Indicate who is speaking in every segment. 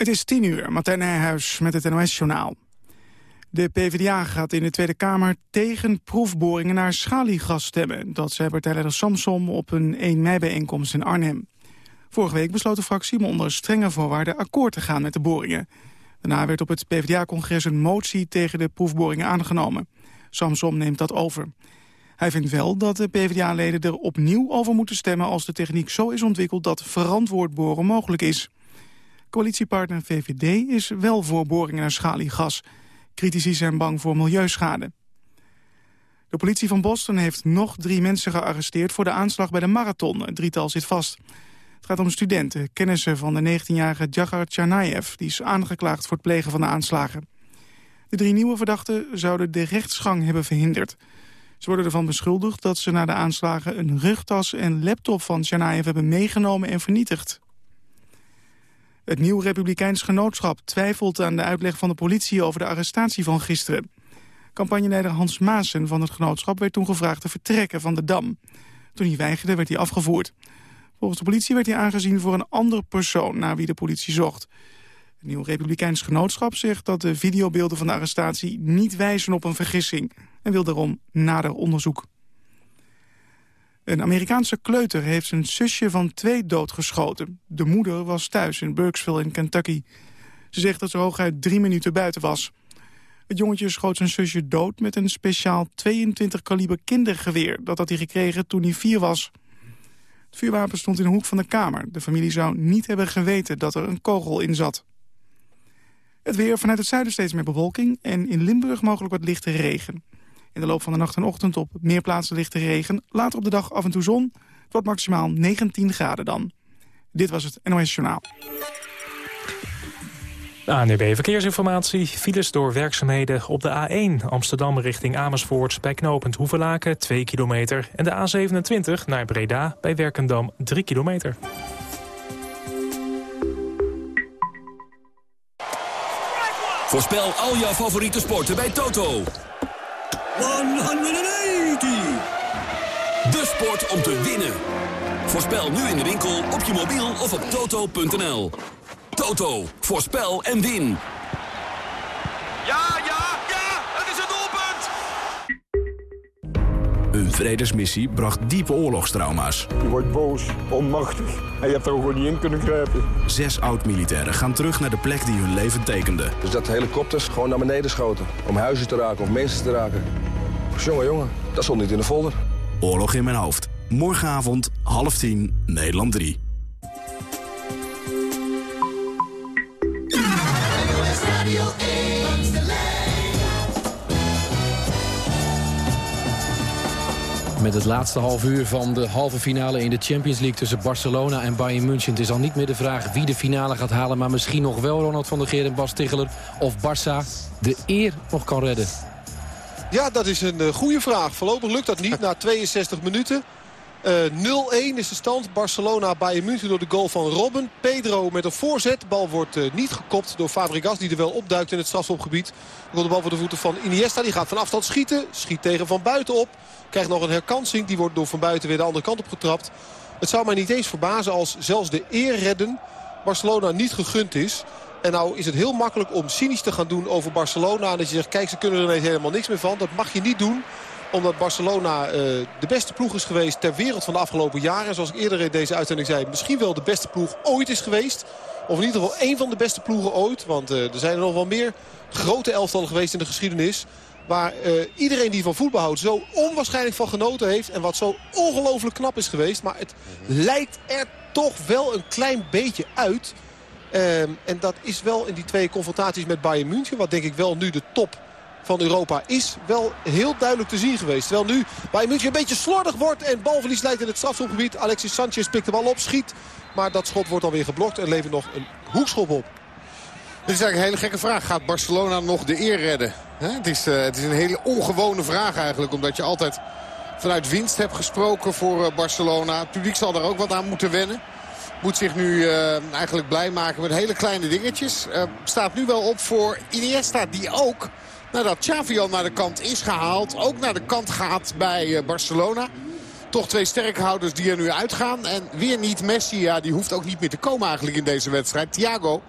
Speaker 1: Het is tien uur, Martijn Nijhuis met het NOS-journaal. De PvdA gaat in de Tweede Kamer tegen proefboringen naar schaliegas stemmen. Dat zei partijleider Samsom op een 1 mei-bijeenkomst in Arnhem. Vorige week besloot de fractie om onder strenge voorwaarden akkoord te gaan met de boringen. Daarna werd op het PvdA-congres een motie tegen de proefboringen aangenomen. Samsom neemt dat over. Hij vindt wel dat de PvdA-leden er opnieuw over moeten stemmen... als de techniek zo is ontwikkeld dat verantwoord boren mogelijk is. Coalitiepartner VVD is wel voor boringen naar schaliegas. Critici zijn bang voor milieuschade. De politie van Boston heeft nog drie mensen gearresteerd... voor de aanslag bij de marathon. Het drietal zit vast. Het gaat om studenten, kennissen van de 19-jarige Djagar Tsarnaev... die is aangeklaagd voor het plegen van de aanslagen. De drie nieuwe verdachten zouden de rechtsgang hebben verhinderd. Ze worden ervan beschuldigd dat ze na de aanslagen... een rugtas en laptop van Tsarnaev hebben meegenomen en vernietigd. Het Nieuw Republikeins Genootschap twijfelt aan de uitleg van de politie over de arrestatie van gisteren. Campagneleider Hans Maassen van het genootschap werd toen gevraagd te vertrekken van de Dam. Toen hij weigerde werd hij afgevoerd. Volgens de politie werd hij aangezien voor een ander persoon naar wie de politie zocht. Het Nieuw Republikeins Genootschap zegt dat de videobeelden van de arrestatie niet wijzen op een vergissing en wil daarom nader onderzoek. Een Amerikaanse kleuter heeft zijn zusje van twee doodgeschoten. De moeder was thuis in Burksville in Kentucky. Ze zegt dat ze hooguit drie minuten buiten was. Het jongetje schoot zijn zusje dood met een speciaal 22 kaliber kindergeweer. Dat had hij gekregen toen hij vier was. Het vuurwapen stond in de hoek van de kamer. De familie zou niet hebben geweten dat er een kogel in zat. Het weer vanuit het zuiden steeds meer bewolking... en in Limburg mogelijk wat lichte regen. In de loop van de nacht en ochtend op meer plaatsen lichte regen. Later op de dag af en toe zon. Het wordt maximaal 19 graden dan. Dit was het NOS Journaal.
Speaker 2: ANUB Verkeersinformatie. Files door werkzaamheden op de A1 Amsterdam richting Amersfoort... bij knooppunt Hoevelaken 2 kilometer. En de A27 naar Breda bij Werkendam 3 kilometer.
Speaker 3: Voorspel al jouw favoriete sporten bij Toto. 180! De sport om te winnen. Voorspel nu in de winkel, op je mobiel of op toto.nl. Toto, voorspel en win.
Speaker 4: Ja, ja, ja, het is een doelpunt!
Speaker 3: Een vredesmissie bracht diepe oorlogstrauma's.
Speaker 5: Je wordt boos, onmachtig en je hebt er ook gewoon niet in kunnen grijpen.
Speaker 3: Zes oud-militairen gaan terug naar de plek die hun leven tekende.
Speaker 6: Dus dat helikopters gewoon naar beneden schoten. Om huizen te raken of mensen te raken. Jongen, jongen, dat stond niet in de folder.
Speaker 3: Oorlog in mijn hoofd. Morgenavond, half tien, Nederland 3.
Speaker 7: Met het laatste half uur van de halve finale in de Champions League... tussen Barcelona en Bayern München. Het is al niet meer de vraag wie de finale gaat halen... maar misschien nog wel Ronald van der Geer en Bas Ticheler... of Barça de eer nog kan redden.
Speaker 8: Ja, dat is een uh, goede vraag. Voorlopig lukt dat niet na 62 minuten. Uh, 0-1 is de stand. Barcelona Bayern München door de goal van Robben. Pedro met een voorzet. Bal wordt uh, niet gekopt door Fabregas die er wel opduikt in het strafschopgebied. Dan komt de bal voor de voeten van Iniesta. Die gaat van afstand schieten. Schiet tegen van buiten op. Krijgt nog een herkansing. Die wordt door van buiten weer de andere kant op getrapt. Het zou mij niet eens verbazen als zelfs de eer redden Barcelona niet gegund is. En nou is het heel makkelijk om cynisch te gaan doen over Barcelona. En dat je zegt, kijk, ze kunnen er ineens helemaal niks meer van. Dat mag je niet doen omdat Barcelona uh, de beste ploeg is geweest ter wereld van de afgelopen jaren. Zoals ik eerder in deze uitzending zei, misschien wel de beste ploeg ooit is geweest. Of in ieder geval één van de beste ploegen ooit. Want uh, er zijn er nog wel meer grote elftallen geweest in de geschiedenis. Waar uh, iedereen die van voetbal houdt zo onwaarschijnlijk van genoten heeft. En wat zo ongelooflijk knap is geweest. Maar het lijkt er toch wel een klein beetje uit. Um, en dat is wel in die twee confrontaties met Bayern München. Wat denk ik wel nu de top van Europa is wel heel duidelijk te zien geweest. Terwijl nu Bayern München een beetje slordig wordt en balverlies leidt in het strafschopgebied. Alexis Sanchez pikt de bal op, schiet. Maar dat schot wordt alweer geblokt en levert nog een hoekschop op.
Speaker 9: Dit is eigenlijk een hele gekke vraag. Gaat Barcelona nog de eer redden? Het, is, uh, het is een hele ongewone vraag eigenlijk. Omdat je altijd vanuit winst hebt gesproken voor uh, Barcelona. Het publiek zal daar ook wat aan moeten wennen. Moet zich nu uh, eigenlijk blij maken met hele kleine dingetjes. staat nu wel op voor Iniesta die ook nadat Xavi al naar de kant is gehaald. Ook naar de kant gaat bij Barcelona. Toch twee sterkhouders die er nu uitgaan. En weer niet Messi. Ja, die hoeft ook niet meer te komen eigenlijk in deze wedstrijd. Thiago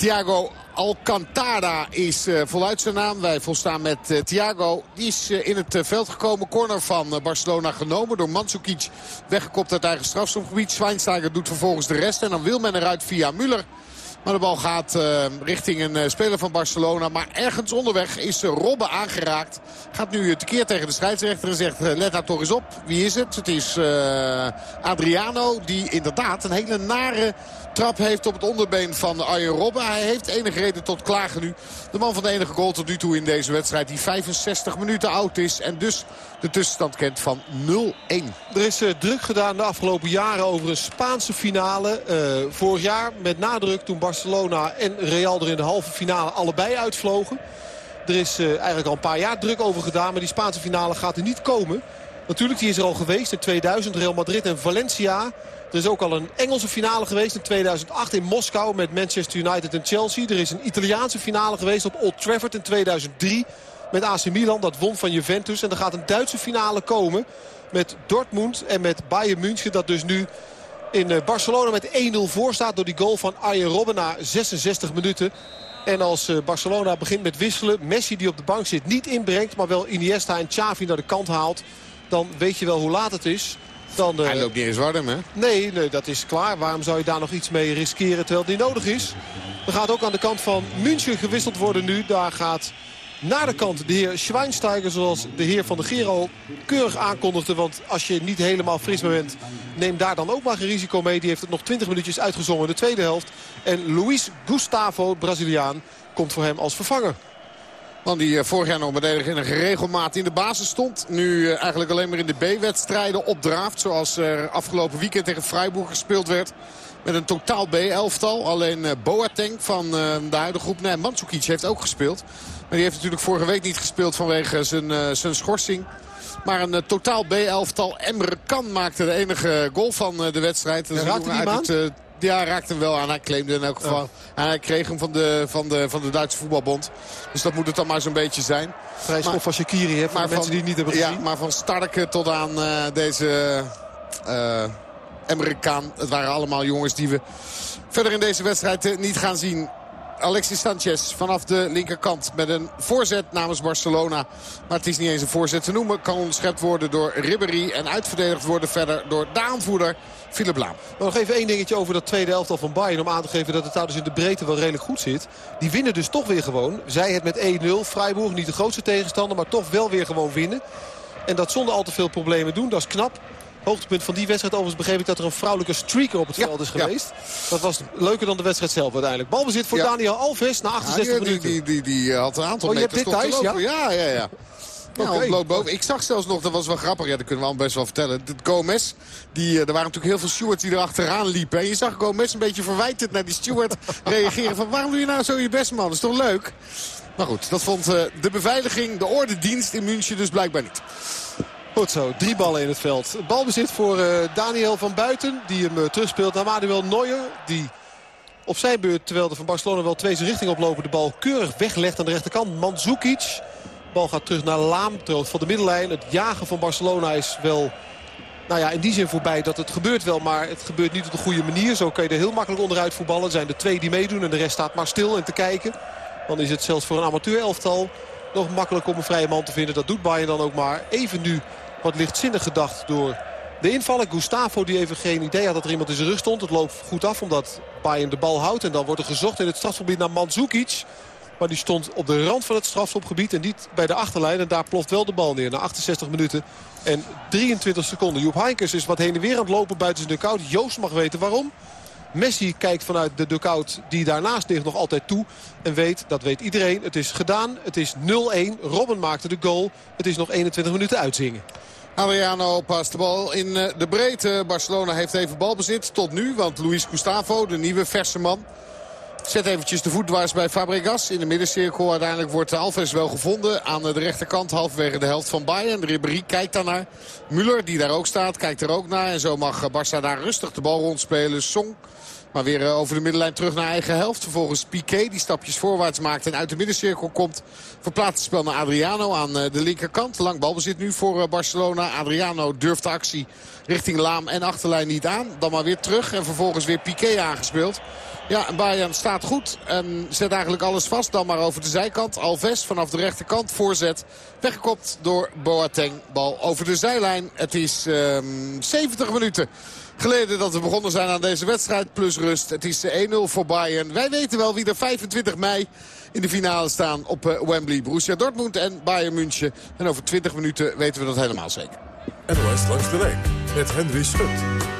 Speaker 9: Thiago Alcantara is uh, voluit zijn naam. Wij volstaan met uh, Thiago. Die is uh, in het veld gekomen. Corner van Barcelona genomen door Mandzukic. Weggekopt uit eigen strafschopgebied. Schweinsteiger doet vervolgens de rest. En dan wil men eruit via Müller. Maar de bal gaat uh, richting een uh, speler van Barcelona. Maar ergens onderweg is Robben aangeraakt. Gaat nu tekeer tegen de scheidsrechter en zegt let daar toch eens op. Wie is het? Het is Adriano die inderdaad een hele nare trap heeft op het onderbeen van Arjen Robben. Hij heeft enige reden tot klagen nu. De man van de enige goal tot nu toe in deze wedstrijd die 65 minuten oud is. En dus de tussenstand kent van 0-1.
Speaker 8: Er is druk gedaan de afgelopen jaren over een Spaanse finale. Vorig jaar met nadruk toen Barcelona en Real er in de halve finale allebei uitvlogen. Er is uh, eigenlijk al een paar jaar druk over gedaan. Maar die Spaanse finale gaat er niet komen. Natuurlijk, die is er al geweest in 2000. Real Madrid en Valencia. Er is ook al een Engelse finale geweest in 2008 in Moskou met Manchester United en Chelsea. Er is een Italiaanse finale geweest op Old Trafford in 2003 met AC Milan. Dat won van Juventus. En er gaat een Duitse finale komen met Dortmund en met Bayern München. Dat dus nu in Barcelona met 1-0 voor staat door die goal van Arjen Robben na 66 minuten. En als Barcelona begint met wisselen, Messi die op de bank zit niet inbrengt... maar wel Iniesta en Xavi naar de kant haalt, dan weet je wel hoe laat het is. Dan, uh...
Speaker 9: Hij loopt niet eens warm, hè?
Speaker 8: Nee, nee, dat is klaar. Waarom zou je daar nog iets mee riskeren terwijl het niet nodig is? Er gaat ook aan de kant van München gewisseld worden nu. Daar gaat naar de kant de heer Schweinsteiger, zoals de heer van de Gero keurig aankondigde. Want als je niet helemaal fris bent, neem daar dan ook maar geen risico mee. Die heeft het nog 20 minuutjes uitgezongen in de tweede helft. En Luis Gustavo, Braziliaan, komt voor hem als vervanger.
Speaker 9: Man die vorig jaar nog met enige regelmaat in de basis stond. Nu eigenlijk alleen maar in de B-wedstrijden opdraaft. Zoals er afgelopen weekend tegen Freiburg gespeeld werd. Met een totaal B-elftal. Alleen Boateng van de huidige groep. Nee, Mandzukic heeft ook gespeeld. Maar die heeft natuurlijk vorige week niet gespeeld vanwege zijn, zijn schorsing. Maar een totaal B-elftal. Emre Kan maakte de enige goal van de wedstrijd.
Speaker 8: Dat raakte die uit het,
Speaker 9: ja, raakte hem wel aan. Hij claimde in elk geval. En hij kreeg hem van de, van, de, van de Duitse voetbalbond. Dus dat moet het dan maar zo'n beetje zijn.
Speaker 8: Vrij schof van Shakiri, hè, maar de mensen die niet hebben gezien.
Speaker 9: Ja, maar van Starke tot aan deze Amerikaan. Het waren allemaal jongens die we verder in deze wedstrijd uh, niet gaan zien. Alexis Sanchez vanaf de linkerkant met een voorzet namens Barcelona. Maar het is niet eens een voorzet te noemen. Kan onderschept worden door Ribéry en uitverdedigd worden verder door de aanvoerder Philip Laam.
Speaker 8: Nog even één dingetje over dat tweede elftal van Bayern. Om aan te geven dat het daar dus in de breedte wel redelijk goed zit. Die winnen dus toch weer gewoon. Zij het met 1-0. Freiburg niet de grootste tegenstander. Maar toch wel weer gewoon winnen. En dat zonder al te veel problemen doen. Dat is knap. Hoogtepunt van die wedstrijd overigens begreep ik dat er een vrouwelijke streaker op het
Speaker 9: Ja,
Speaker 8: veld is
Speaker 9: ja.
Speaker 8: geweest. Dat was leuker dan de wedstrijd zelf uiteindelijk. Balbezit voor
Speaker 9: Ja.
Speaker 8: Daniel Alves na
Speaker 9: Ja,
Speaker 8: 68
Speaker 9: die, die,
Speaker 8: minuten.
Speaker 9: die, die, die had een aantal
Speaker 8: Oh, je hebt
Speaker 9: lopen. Ja, ja, ja. Ja, boven. Ik zag zelfs nog, dat was wel grappig, ja, dat kunnen we allemaal best wel vertellen. Dat Gomez, die, eh, er waren natuurlijk heel veel stewards die er achteraan liepen. En je zag Gomez een beetje verwijtend naar die steward reageren. Van waarom doe je nou zo je best man, dat is toch leuk? Maar goed, dat vond eh, de beveiliging, de ordendienst in München dus blijkbaar niet.
Speaker 8: Goed zo, drie ballen in het veld. Balbezit voor eh, Daniel van Buiten. Die hem eh, terugspeelt naar Manuel Neuer. Die op zijn beurt, terwijl er van Barcelona wel twee zijn richting oplopen... de bal keurig weglegt aan de rechterkant. Mandzukic. De bal gaat terug naar Laam, ter hoogte van de middenlijn. Het jagen van Barcelona is wel... Nou ja, in die zin voorbij dat het gebeurt wel, maar het gebeurt niet op de goede manier. Zo kan je er heel makkelijk onderuit voetballen. Er zijn er twee die meedoen en de rest staat maar stil en te kijken. Dan is het zelfs voor een amateurelftal nog makkelijk om een vrije man te vinden. Dat doet Bayern dan ook maar. Even nu wat lichtzinnig gedacht door de invaller. Gustavo die even geen idee had dat er iemand in zijn rug stond. Het loopt goed af omdat Bayern de bal houdt. En dan wordt er gezocht in het strafgebied naar Mandzukic. Maar die stond op de rand van het strafschopgebied en niet bij de achterlijn. En daar ploft wel de bal neer na 68 minuten en 23 seconden. Joep Heinkers is wat heen en weer aan het lopen buiten zijn dugout. Joost mag weten waarom. Messi kijkt vanuit de dugout die daarnaast ligt nog altijd toe. En weet, dat weet iedereen, het is gedaan. Het is 0-1. Robben maakte de goal. Het is nog 21 minuten uitzingen.
Speaker 9: Adriano past de bal in eh, de breedte. Barcelona heeft even balbezit tot nu. Want Luis Gustavo, de nieuwe verse man... Zet eventjes de voet dwars bij Fabregas in de middencirkel. Uiteindelijk wordt Alves wel gevonden aan de rechterkant. Halverwege de helft van Bayern. Ribéry kijkt daarnaar. Müller, die daar ook staat, kijkt er ook naar. En zo mag Barça daar rustig de bal rondspelen. Song Maar weer eh, over de middenlijn terug naar eigen helft. Vervolgens Piqué die stapjes voorwaarts maakt en uit de middencirkel komt. Verplaatst het spel naar Adriano aan eh, de linkerkant. Lang balbezit nu voor Barcelona. Adriano durft de actie richting Laam en achterlijn niet aan. Dan maar weer terug en vervolgens weer Piqué aangespeeld. Ja, en Bayern staat goed en zet eigenlijk alles vast. Dan maar over de zijkant. Alves vanaf de rechterkant. Voorzet. Weggekopt door Boateng. Bal over de zijlijn. Het is uh, ehm, 70 minuten geleden dat we begonnen zijn aan deze wedstrijd. Plus rust. Het is 1-0 voor Bayern. Wij weten wel wie er 25 mei in de finale staan op uh, Wembley. Borussia Dortmund en Bayern München. En over 20 minuten weten we dat helemaal zeker.
Speaker 10: NOS langs de lijn met Henry Schut.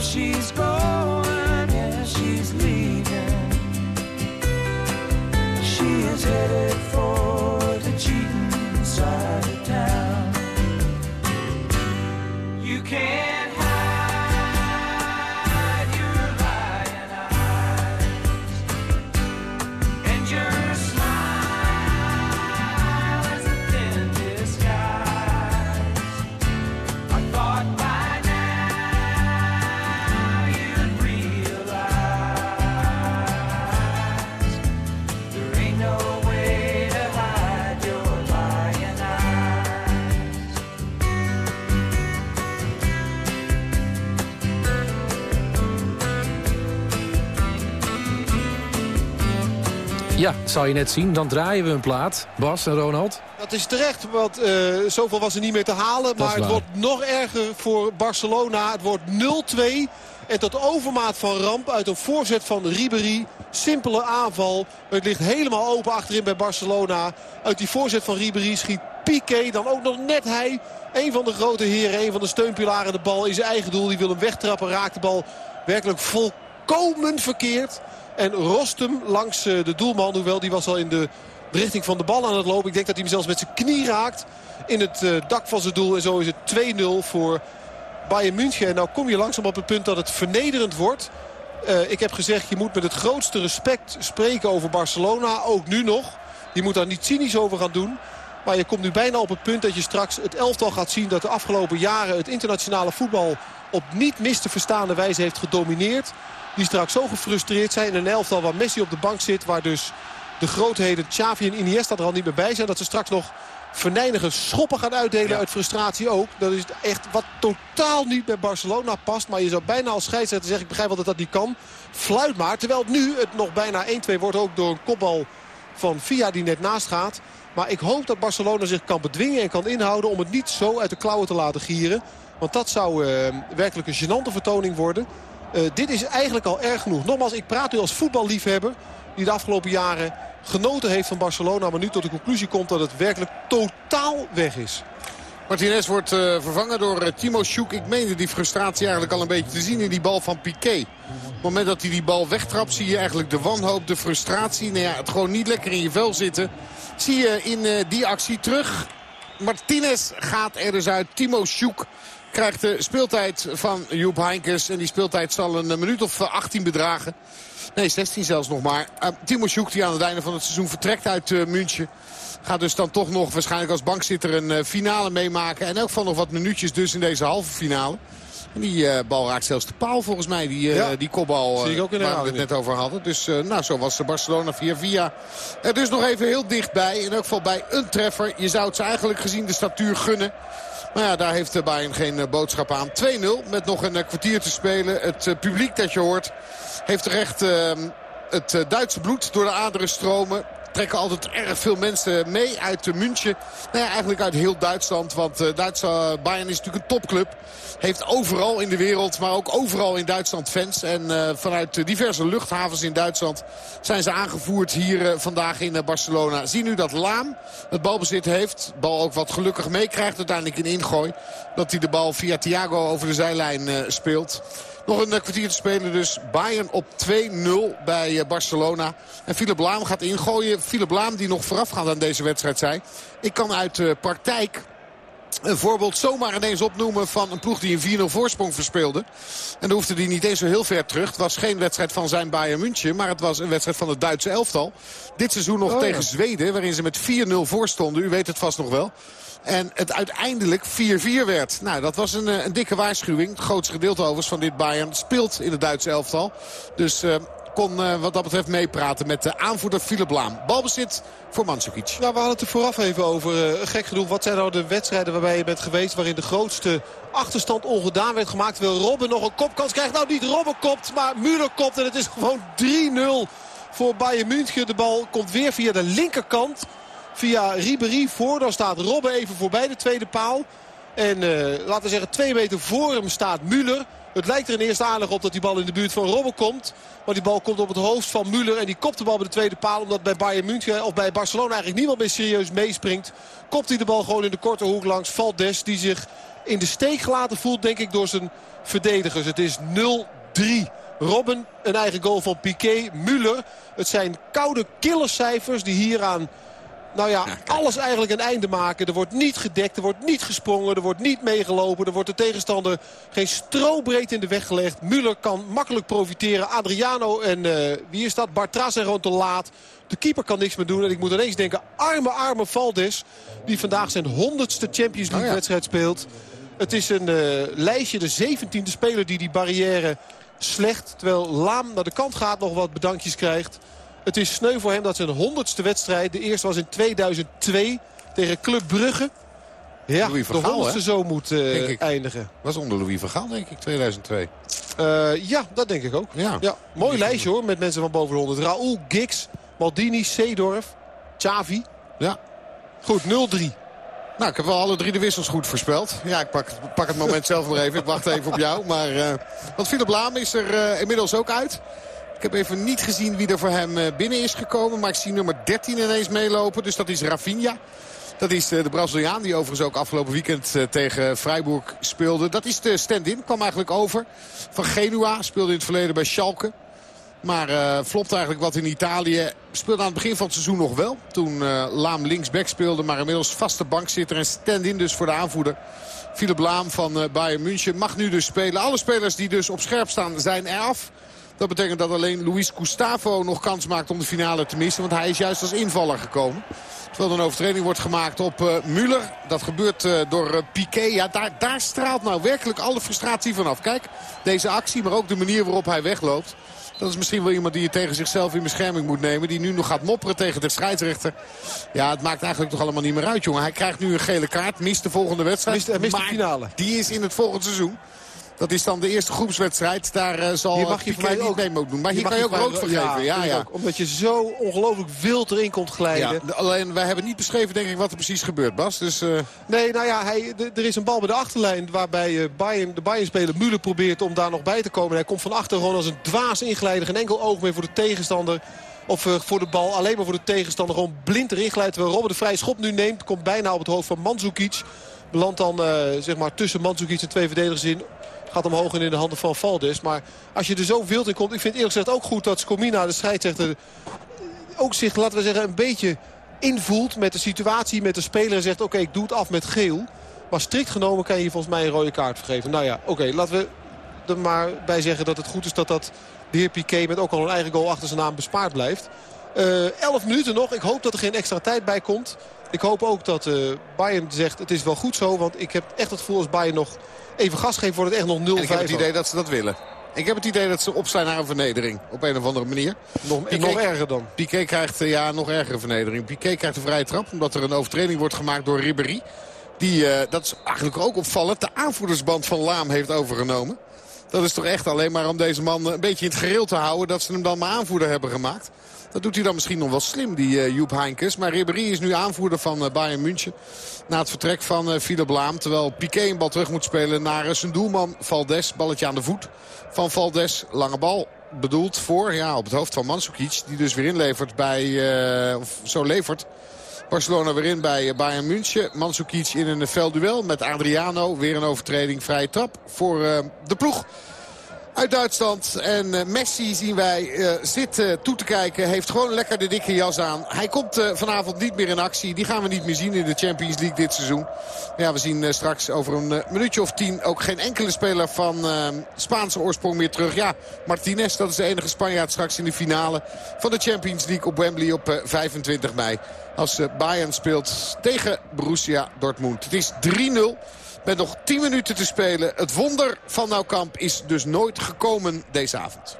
Speaker 11: she's going, yeah, she's leaving. She is headed. Zou je net zien. Dan draaien we een plaat. Bas en Ronald.
Speaker 8: Dat is terecht, want uh, zoveel was er niet meer te halen. maar het wordt nog erger voor Barcelona. Het wordt 0-2. En tot overmaat van ramp uit een voorzet van Ribéry. Simpele aanval. Het ligt helemaal open achterin bij Barcelona. Uit die voorzet van Ribéry schiet Piqué. Dan ook nog net hij. Een van de grote heren. Een van de steunpilaren. De bal in zijn eigen doel. Die wil hem wegtrappen. Raakt de bal werkelijk volkomen verkeerd. En Rostum langs eh, de doelman. Hoewel die was al in de richting van de bal aan het lopen. Ik denk dat hij hem zelfs met zijn knie raakt in het eh, dak van zijn doel. En zo is het 2-0 voor Bayern München. En nou kom je langzaam op het punt dat het vernederend wordt. Uh, ik heb gezegd, je moet met het grootste respect spreken over Barcelona. Ook nu nog. Je moet daar niet cynisch over gaan doen. Maar je komt nu bijna op het punt dat je straks het elftal gaat zien... dat de afgelopen jaren het internationale voetbal op niet mis te verstaande wijze heeft gedomineerd. Die straks zo gefrustreerd zijn in een elftal waar Messi op de bank zit. Waar dus de grootheden Xavi en Iniesta er al niet meer bij zijn. Dat ze straks nog verneinige schoppen gaan uitdelen uit frustratie ook. Dat is echt wat totaal niet bij Barcelona past. Maar je zou bijna als scheidsrechter zeggen, ik begrijp wel dat dat niet kan. Fluit maar. Terwijl het nu het nog bijna 1-2 wordt ook door een kopbal van Via die net naast gaat. Maar ik hoop dat Barcelona zich kan bedwingen en kan inhouden om het niet zo uit de klauwen te laten gieren. Want dat zou uh, werkelijk een gênante vertoning worden. Uh, dit is eigenlijk al erg genoeg. Nogmaals, ik praat nu als voetballiefhebber die de afgelopen jaren genoten heeft van Barcelona. Maar nu tot de conclusie komt dat het werkelijk totaal weg is.
Speaker 9: Martinez wordt uh, vervangen door uh, Timo Sjoek. Ik meende die frustratie eigenlijk al een beetje te zien in die bal van Piqué. Op het moment dat hij die bal wegtrapt zie je eigenlijk de wanhoop, de frustratie. Nou ja, het gewoon niet lekker in je vel zitten. Zie je in die actie terug. Martinez gaat er dus uit. Timo Sjoek krijgt de speeltijd van Joep Heinkes. En die speeltijd zal een minuut of 18 bedragen. Nee, 16 zelfs nog maar. Uh, Timo Sjoek die aan het einde van het seizoen vertrekt uit uh, München. Gaat dus dan toch nog waarschijnlijk als bankzitter een uh, finale meemaken. En ook van nog wat minuutjes dus in deze halve finale. En die bal raakt zelfs de paal volgens mij. Die, ja, die kopbal
Speaker 8: Zie ik ook in
Speaker 9: waar we het net over hadden. Dus nou, zo was Barcelona via via. Er dus nog even heel dichtbij. In elk geval bij een treffer. Je zou het ze eigenlijk gezien de statuur gunnen. Maar ja, daar heeft Bayern geen boodschap aan. 2-0 met nog een kwartier te spelen. Het publiek dat je hoort heeft recht ehm, het Duitse bloed door de aderen stromen trekken altijd erg veel mensen mee uit München. Nou ja, eigenlijk uit heel Duitsland. Want uh, Duitse, Bayern is natuurlijk een topclub. Heeft overal in de wereld, maar ook overal in Duitsland fans. En uh, vanuit diverse luchthavens in Duitsland zijn ze aangevoerd hier vandaag in Barcelona. Zie nu dat Laam het balbezit heeft. Bal ook wat gelukkig meekrijgt uiteindelijk in ingooi. Dat hij de bal via Thiago over de zijlijn speelt. Nog een kwartier te spelen dus. Bayern op 2-0 bij Barcelona. En Philip Laam gaat ingooien. Philip Laam die nog voorafgaand aan deze wedstrijd zei. Ik kan uit uh, praktijk een voorbeeld zomaar ineens opnoemen van een ploeg die een 4-0 voorsprong verspeelde. En dan hoefde hij niet eens zo heel ver terug. Het was geen wedstrijd van zijn Bayern München, maar het was een wedstrijd van het Duitse elftal. Dit seizoen nog oh, tegen. Zweden, waarin ze met 4-0 voorstonden. U weet het vast nog wel. En het uiteindelijk 4-4 werd. Nou, dat was een, een, dikke waarschuwing. Het grootste gedeelte overigens van dit Bayern speelt in het Duitse elftal. Dus uh, kon uh, wat dat betreft meepraten met de aanvoerder Philip Laam. Balbezit voor Mandzukic.
Speaker 8: Nou, we hadden het er vooraf even over. Uh, gek genoeg, wat zijn nou de wedstrijden waarbij je bent geweest... waarin de grootste achterstand ongedaan werd gemaakt... terwijl Robben nog een kopkans krijgt. Nou, niet Robben kopt, maar Müller kopt. En het is gewoon 3-0 voor Bayern München. De bal komt weer via de linkerkant via Ribéry voor. Dan staat Robben even voorbij de tweede paal. En uh, laten we zeggen twee meter voor hem staat Müller. Het lijkt er in eerste aanleg op dat die bal in de buurt van Robben komt. Maar die bal komt op het hoofd van Müller. En die kopt de bal bij de tweede paal. Omdat bij Bayern München of bij Barcelona eigenlijk niemand meer serieus meespringt. Kopt hij de bal gewoon in de korte hoek langs Valdes. Die zich in de steek gelaten voelt denk ik door zijn verdedigers. Het is 0-3. Robben, een eigen goal van Piqué. Müller, het zijn koude killercijfers die hieraan nou ja, alles eigenlijk een einde maken. Er wordt niet gedekt, er wordt niet gesprongen, er wordt niet meegelopen. Er wordt de tegenstander geen strobreed in de weg gelegd. Müller kan makkelijk profiteren. Adriano en uh, wie is dat? Bartras zijn gewoon te laat. De keeper kan niks meer doen. En ik moet ineens denken, arme, arme Valdes. Die vandaag zijn honderdste Champions League wedstrijd speelt. Het is een uh, lijstje, de zeventiende speler die die barrière slecht. Terwijl Laam naar de kant gaat, nog wat bedankjes krijgt. Het is sneu voor hem dat zijn honderdste wedstrijd. De eerste was in 2002 tegen Club Brugge. Ja, Louis de honderdste zo moet uh, eindigen.
Speaker 9: Was onder Louis van Gaal, denk ik, 2002.
Speaker 8: Uh, ja, dat denk ik ook. Ja. ja mooi lijstje hoor, met mensen van boven de 100. Raoul, Giggs, Maldini, Seedorf, Xavi.
Speaker 9: Ja.
Speaker 8: Goed, 0-3.
Speaker 9: Nou, ik heb wel alle drie de wissels goed voorspeld. Ja, ik pak, pak het moment zelf maar even. Ik wacht even op jou. Maar, uh, want Philip Laam is er inmiddels ook uit. Ik heb even niet gezien wie er voor hem eh, binnen is gekomen. Maar ik zie nummer 13 ineens meelopen. Dus dat is Rafinha. Dat is de, de Braziliaan die overigens ook afgelopen weekend uh, tegen Freiburg speelde. Dat is de stand-in. Kwam eigenlijk over van Genua. Speelde in het verleden bij Schalke. Maar uh, flopt eigenlijk wat in Italië. Speelde aan het begin van het seizoen nog wel. Toen uh, Laam linksback speelde. Maar inmiddels vaste bankzitter en stand-in dus voor de aanvoerder. Philip Laam van uh, Bayern München mag nu dus spelen. Alle spelers die dus op scherp staan zijn eraf. Dat betekent dat alleen Luis Gustavo nog kans maakt om de finale te missen. Want hij is juist als invaller gekomen. Terwijl er een overtreding wordt gemaakt op uh, Müller. Dat gebeurt uh, door uh, Piqué. Ja, daar, daar straalt nou werkelijk alle frustratie vanaf. Kijk, deze actie, maar ook de manier waarop hij wegloopt. Dat is misschien wel iemand die je tegen zichzelf in bescherming moet nemen. Die nu nog gaat mopperen tegen de scheidsrechter. Ja, het maakt eigenlijk toch allemaal niet meer uit, jongen. Hij krijgt nu een gele kaart. Mist de volgende wedstrijd.
Speaker 8: Mist, mist de finale.
Speaker 9: Die is in het volgende seizoen. Dat is dan de eerste groepswedstrijd. Daar uh, zal
Speaker 8: hier mag je
Speaker 9: Piqué niet
Speaker 8: ook,
Speaker 9: mee doen. Maar hier, kan je ook rood voor geven. Ja, ja.
Speaker 8: Ook, omdat je zo ongelooflijk wild erin komt glijden.
Speaker 9: Ja, alleen wij hebben niet beschreven denk ik wat er precies gebeurt, Bas. Dus, uh...
Speaker 8: Nee, nou ja, hij, er is een bal bij de achterlijn waarbij uh, Bayern, de Bayern-speler Müller probeert om daar nog bij te komen. Hij komt van achter gewoon als een dwaas inglijden. Geen enkel oog meer voor de tegenstander. Of voor de bal, alleen maar voor de tegenstander. Gewoon blind erin glijdt. Terwijl Robben de vrije schop nu neemt. Komt bijna op het hoofd van Mandzukic. Belandt dan uh, zeg maar tussen Mandzukic en twee verdedigers in. Gaat omhoog en in de handen van Valdes. Maar als je er zo wild in komt. Ik vind eerlijk gezegd ook goed dat Scomina, de scheidsrechter... ook zich, laten we zeggen, een beetje invoelt met de situatie, met de speler. En zegt, oké, ik doe het af met geel. Maar strikt genomen kan je hier volgens mij een rode kaart vergeven. Nou ja, oké, laten we er maar bij zeggen dat het goed is dat dat de heer Piqué met ook al een eigen goal achter zijn naam bespaard blijft. Uh, 11 minuten nog. Ik hoop dat er geen extra tijd bij komt. Ik hoop ook dat uh, Bayern zegt het is wel goed zo. Want ik heb echt het gevoel als Bayern nog even gas geeft wordt het echt nog 0-5.
Speaker 9: Ik heb het idee dat ze dat willen. Ik heb het idee dat ze op zijn naar een vernedering. Op een of andere manier.
Speaker 8: Nog, Piqué, nog erger dan.
Speaker 9: Piqué krijgt uh, ja, nog ergere vernedering. Piqué krijgt een vrije trap. Omdat er een overtreding wordt gemaakt door Ribéry. Die, uh, dat is eigenlijk ook opvallend, de aanvoerdersband van Laam heeft overgenomen. Dat is toch echt alleen maar om deze man een beetje in het gereel te houden... dat ze hem dan maar aanvoerder hebben gemaakt. Dat doet hij dan misschien nog wel slim, die uh, Joep Heinkes. Maar Ribéry is nu aanvoerder van uh, Bayern München. Na het vertrek van uh, Philip Laam. Terwijl Piqué een bal terug moet spelen naar zijn doelman Valdes. Balletje aan de voet van Valdes. Lange bal bedoeld voor, ja, op het hoofd van Mandzukic. Die dus weer inlevert bij, of zo levert... Barcelona weer in bij Bayern München. Mandzukic in een veldduel met Adriano. Weer een overtreding, vrije trap voor de ploeg uit Duitsland. En uh, Messi zien wij uh, zit uh, toe te kijken. Heeft gewoon lekker de dikke jas aan. Hij komt vanavond niet meer in actie. Die gaan we niet meer zien in de Champions League dit seizoen. Ja, we zien straks over een minuutje of tien ook geen enkele speler van Spaanse oorsprong meer terug. Ja, Martinez, dat is de enige Spanjaard straks in de finale van de Champions League op Wembley op 25 mei. Als Bayern speelt tegen Borussia Dortmund. Het is 3-0. Met nog 10 minuten te spelen. Het wonder van Naukamp is dus nooit gekomen deze avond.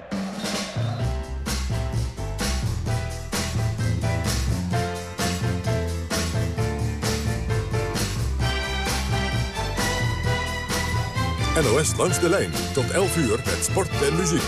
Speaker 12: NOS langs de lijn tot 11 uur met sport en muziek.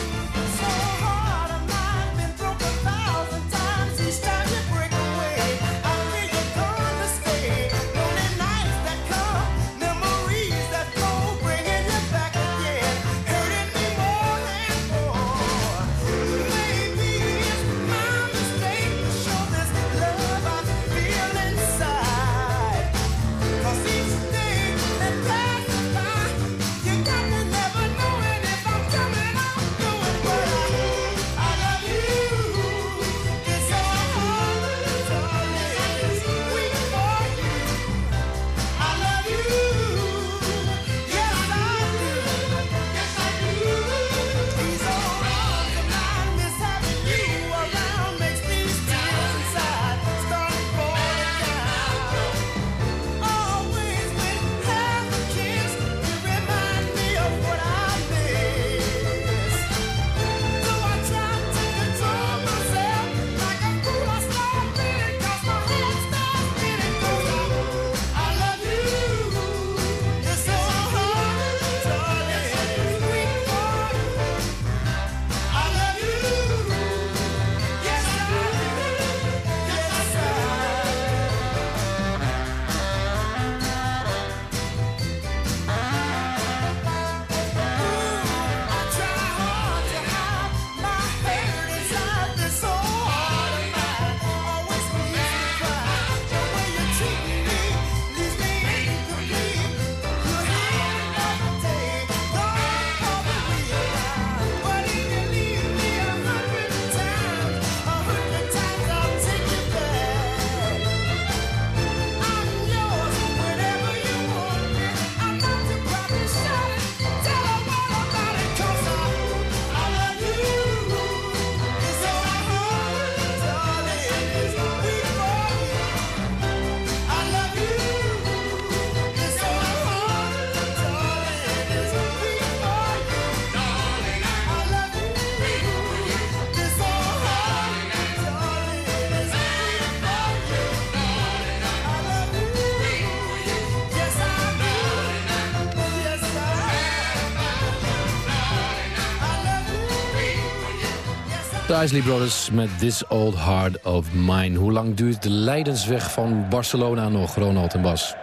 Speaker 7: Isley Brothers met This Old Heart of Mine. Hoe lang duurt de lijdensweg van Barcelona nog, Ronald en Bas?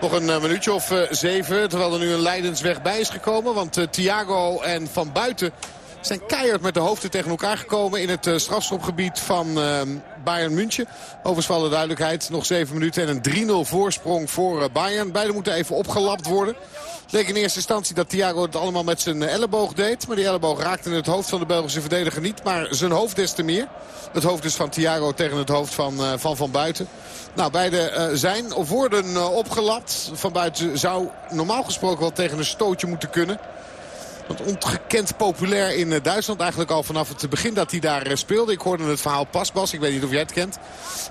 Speaker 9: Nog een uh, minuutje of uh, zeven, terwijl er nu een lijdensweg bij is gekomen. Want uh, Thiago en Van Buiten zijn keihard met de hoofden tegen elkaar gekomen in het strafschopgebied van Bayern München. Overigens voor duidelijkheid nog 7 minuten en een 3-0 voorsprong voor Bayern. Beide moeten even opgelapt worden. Leek in eerste instantie dat Thiago het allemaal met zijn elleboog deed. Maar die elleboog raakte in het hoofd van de Belgische verdediger niet. Maar zijn hoofd des te meer. Het hoofd is van Thiago tegen het hoofd van Van, van Buiten. Nou, beide zijn of worden opgelapt. Van Buiten zou normaal gesproken wel tegen een stootje moeten kunnen. Want ongekend populair in eh, Duitsland. Eigenlijk al vanaf het begin dat hij daar eh, speelde. Ik hoorde het verhaal pas, Bas. Ik weet niet of jij het kent.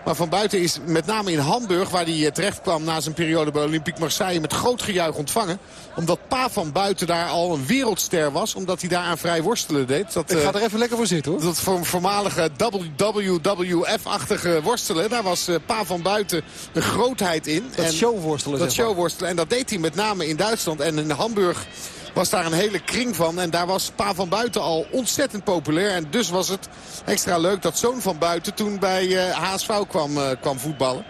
Speaker 9: Maar van buiten is met name in Hamburg, waar hij eh, terecht kwam na zijn periode bij Olympique Marseille, met groot gejuich ontvangen. Omdat Pa van buiten daar al een wereldster was. Omdat hij daar aan vrij worstelen deed. Dat,
Speaker 8: Ik ga er even lekker voor zitten hoor.
Speaker 9: Dat voor voormalige WWF-achtige worstelen. Daar was Pa van buiten een grootheid in.
Speaker 8: Dat showworstelen.
Speaker 9: Dat showworstelen. En dat deed hij met name in Duitsland en in Hamburg was daar een hele kring van. En daar was Pa van Buiten al ontzettend populair. En dus was het extra leuk dat Zoon van Buiten toen bij uh, eh, HSV kwam, uh, kwam voetballen.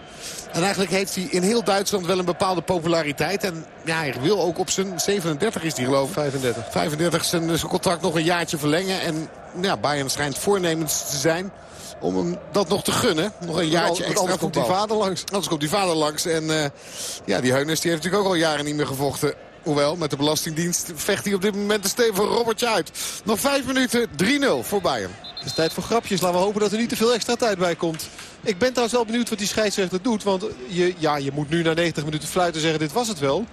Speaker 9: En eigenlijk heeft hij in heel Duitsland wel een bepaalde populariteit. En ja, hij wil ook op zijn 37 is hij geloof ik.
Speaker 8: 35.
Speaker 9: 35 zijn, zijn contract nog een jaartje verlengen. En ja, Bayern schijnt voornemens te zijn om hem dat nog te gunnen. Nog een jaartje extra
Speaker 8: Anders komt die vader langs.
Speaker 9: Anders komt die vader langs. En uh, ja, die Heunes die heeft natuurlijk ook al jaren niet meer gevochten. Hoewel, met de Belastingdienst vecht hij op dit moment een stevige robbertje uit. Nog vijf minuten, 3-0 voor Bayern.
Speaker 8: Het is tijd voor grapjes. Laten we hopen dat er niet te veel extra tijd bij komt. Ik ben trouwens wel benieuwd wat die scheidsrechter doet. Want je, ja, je moet nu na 90 minuten fluiten zeggen dit was het wel.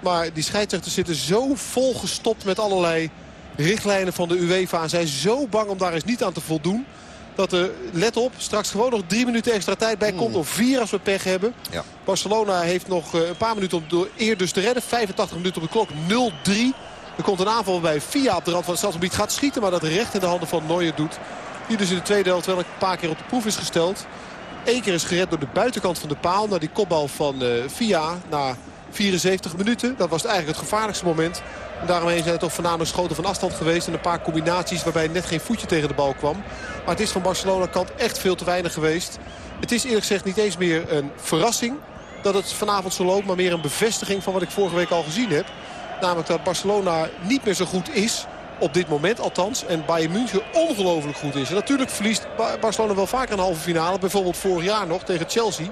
Speaker 8: Maar die scheidsrechters zitten zo volgestopt met allerlei richtlijnen van de UEFA. En zijn zo bang om daar eens niet aan te voldoen. Dat er, let op, straks gewoon nog drie minuten extra tijd bij komt. Hmm. Of vier als we pech hebben.
Speaker 9: Ja.
Speaker 8: Barcelona heeft nog eh, een paar minuten om door eer dus te redden. 85 minuten op de klok, 0-3. Er komt een aanval bij Via op de rand van het stadsgebied gaat schieten. Maar dat recht in de handen van Neuer doet. Die dus in de tweede helft wel een paar keer op de proef is gesteld. Eén keer is gered door de buitenkant van de paal. Naar die kopbal van uh, Via. Na 74 minuten. Dat was eigenlijk het gevaarlijkste moment. En daaromheen zijn het toch voornamelijk schoten van afstand geweest. En een paar combinaties waarbij net geen voetje tegen de bal kwam. Maar het is van Barcelona kant echt veel te weinig geweest. Het is eerlijk gezegd niet eens meer een verrassing dat het vanavond zo loopt. Maar meer een bevestiging van wat ik vorige week al gezien heb. Namelijk dat Barcelona niet meer zo goed is. Op dit moment althans. En Bayern München ongelooflijk goed is. Natuurlijk verliest Barcelona wel vaker een halve finale. Bijvoorbeeld vorig jaar nog tegen Chelsea.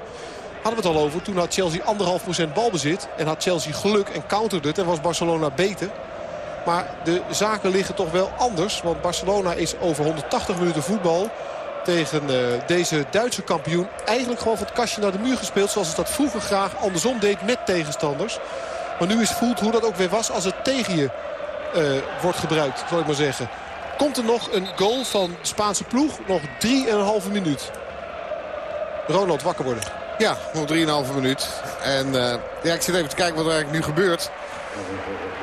Speaker 8: Hadden we het al over. Toen had Chelsea anderhalf procent balbezit. En had Chelsea geluk en counterde het. En was Barcelona beter. Maar de zaken liggen toch wel anders. Want Barcelona is over 180 minuten voetbal tegen uh, deze Duitse kampioen eigenlijk gewoon van het kastje naar de muur gespeeld. Zoals het dat vroeger graag andersom deed met tegenstanders. Maar nu is voelt hoe dat ook weer was als het tegen je uh, wordt gebruikt, zal ik maar zeggen. Komt er nog een goal van Spaanse ploeg? Nog 3,5 minuut. Ronald, wakker worden.
Speaker 9: Ja, nog 3,5 minuut. En uh, ja, ik zit even te kijken wat er eigenlijk nu gebeurt.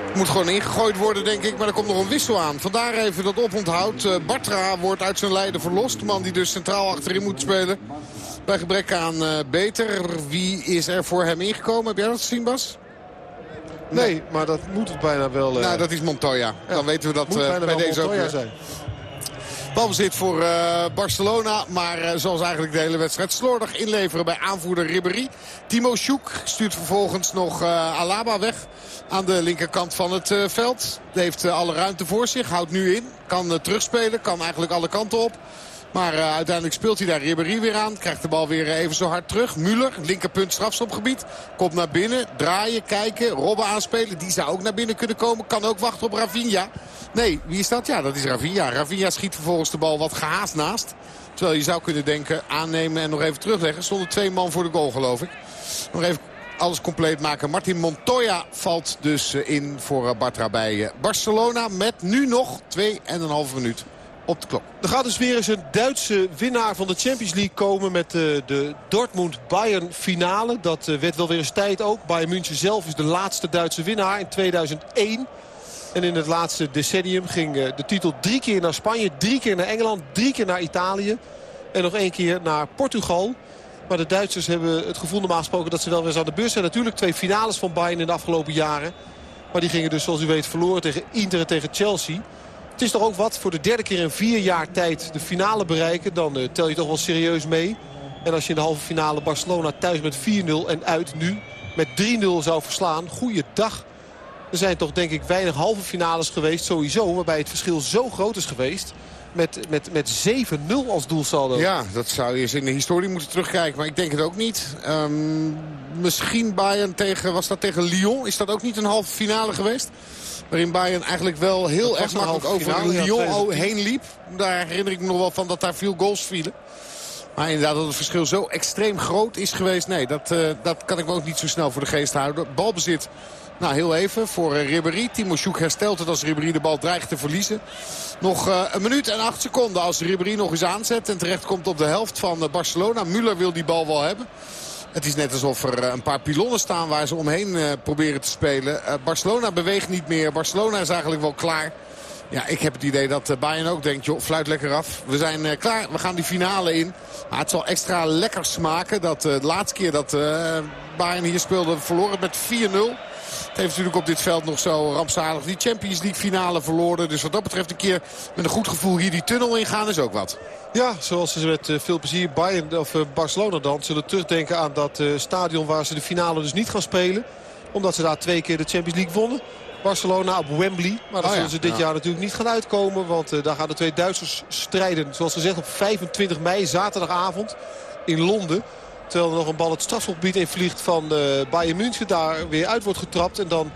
Speaker 9: Het moet gewoon ingegooid worden, denk ik. Maar er komt nog een wissel aan. Vandaar even dat oponthoud. Uh, Bartra wordt uit zijn lijden verlost. De man die dus centraal achterin moet spelen. Bij gebrek aan uh, beter. Wie is er voor hem ingekomen? Heb jij dat gezien, Bas?
Speaker 8: Nee, nee maar dat moet het bijna wel...
Speaker 9: Nou, dat is Montoya. Ja, Dan weten we dat bij deze
Speaker 8: Montoya ook... zijn.
Speaker 9: Balbezit voor uh, Barcelona. Maar uh, zoals eigenlijk de hele wedstrijd slordig inleveren bij aanvoerder Ribéry. Timo Sjoek stuurt vervolgens nog uh, Alaba weg aan de linkerkant van het veld. Heeft alle ruimte voor zich. Houdt nu in. Kan terugspelen. Kan eigenlijk alle kanten op. Maar uh, uiteindelijk speelt hij daar Ribéry weer aan. Krijgt de bal weer even zo hard terug. Muller, linkerpunt strafstopgebied. Komt naar binnen. Draaien, kijken. Robben aanspelen. Die zou ook naar binnen kunnen komen. Kan ook wachten op Rafinha. Nee, wie is dat? Ja, dat is Rafinha. Rafinha schiet vervolgens de bal wat gehaast naast. Terwijl je zou kunnen denken aannemen en nog even terugleggen. Stonden twee man voor de goal geloof ik. Nog even alles compleet maken. Martin Montoya valt dus eh, in voor eh, Bartra bij Barcelona. Met nu nog 2,5 minuut op de klok.
Speaker 8: Er gaat dus weer eens een Duitse winnaar van de Champions League komen met de, eh, de Dortmund-Bayern finale. Dat werd wel weer eens tijd ook. Bayern München zelf is de laatste Duitse winnaar in 2001. En in het laatste decennium ging de titel drie keer naar Spanje, drie keer naar Engeland, drie keer naar Italië. En nog één keer naar Portugal. Maar de Duitsers hebben het gevoel normaal gesproken dat ze wel weer eens aan de bus zijn. Natuurlijk twee finales van Bayern in de afgelopen jaren. Maar die gingen dus zoals u weet verloren tegen Inter en tegen Chelsea. Het is toch ook wat voor de derde keer in vier jaar tijd de finale bereiken. Dan uh, tel je toch wel serieus mee. En als je in de halve finale Barcelona thuis met 4-0 en uit nu met 3-0 zou verslaan. Goeiedag. Er zijn toch denk ik weinig halve finales geweest sowieso... waarbij het verschil zo groot is geweest met, met, met 7-0 als doelsaldo.
Speaker 9: Ja, dat zou je eens in de historie moeten terugkijken. Maar ik denk het ook niet. Um, misschien Bayern tegen, was dat tegen Lyon? Is dat ook niet een halve finale geweest? Waarin Bayern eigenlijk wel heel erg makkelijk over Lyon heen liep. Daar herinner ik me nog wel van dat daar veel goals vielen. Maar inderdaad dat het verschil zo extreem groot is geweest. Nee, dat, uh, dat kan ik me ook niet zo snel voor de geest houden. Balbezit, nou heel even voor uh, Ribéry. Timo Sjoek herstelt het als Ribéry de bal dreigt te verliezen. Nog uh, een minuut en acht seconden als Ribéry nog eens aanzet. En terecht komt op de helft van Barcelona. Müller wil die bal wel hebben. Het is net alsof er een paar pilonnen staan waar ze omheen proberen te spelen. Barcelona beweegt niet meer. Barcelona is eigenlijk wel klaar. Ja, ik heb het idee dat Bayern ook denkt, joh, fluit lekker af. We zijn klaar, we gaan die finale in. Het zal extra lekker smaken dat de laatste keer dat Bayern hier speelde verloren met 4-0. Het heeft natuurlijk op dit veld nog zo rampzalig die Champions League finale verloren. Dus wat dat betreft een keer met een goed gevoel hier die tunnel ingaan is ook wat.
Speaker 8: Ja, zoals ze met veel plezier Bayern, of Barcelona dan zullen terugdenken aan dat stadion waar ze de finale dus niet gaan spelen. Omdat ze daar twee keer de Champions League wonnen. Barcelona op Wembley. Maar daar oh zullen ze dit ja. jaar natuurlijk niet gaan uitkomen. Want uh, daar gaan de twee Duitsers strijden. Zoals gezegd op 25 mei, zaterdagavond in Londen. Terwijl er nog een bal het strafschopgebied in vliegt van uh, Bayern München. Daar weer uit wordt getrapt. En dan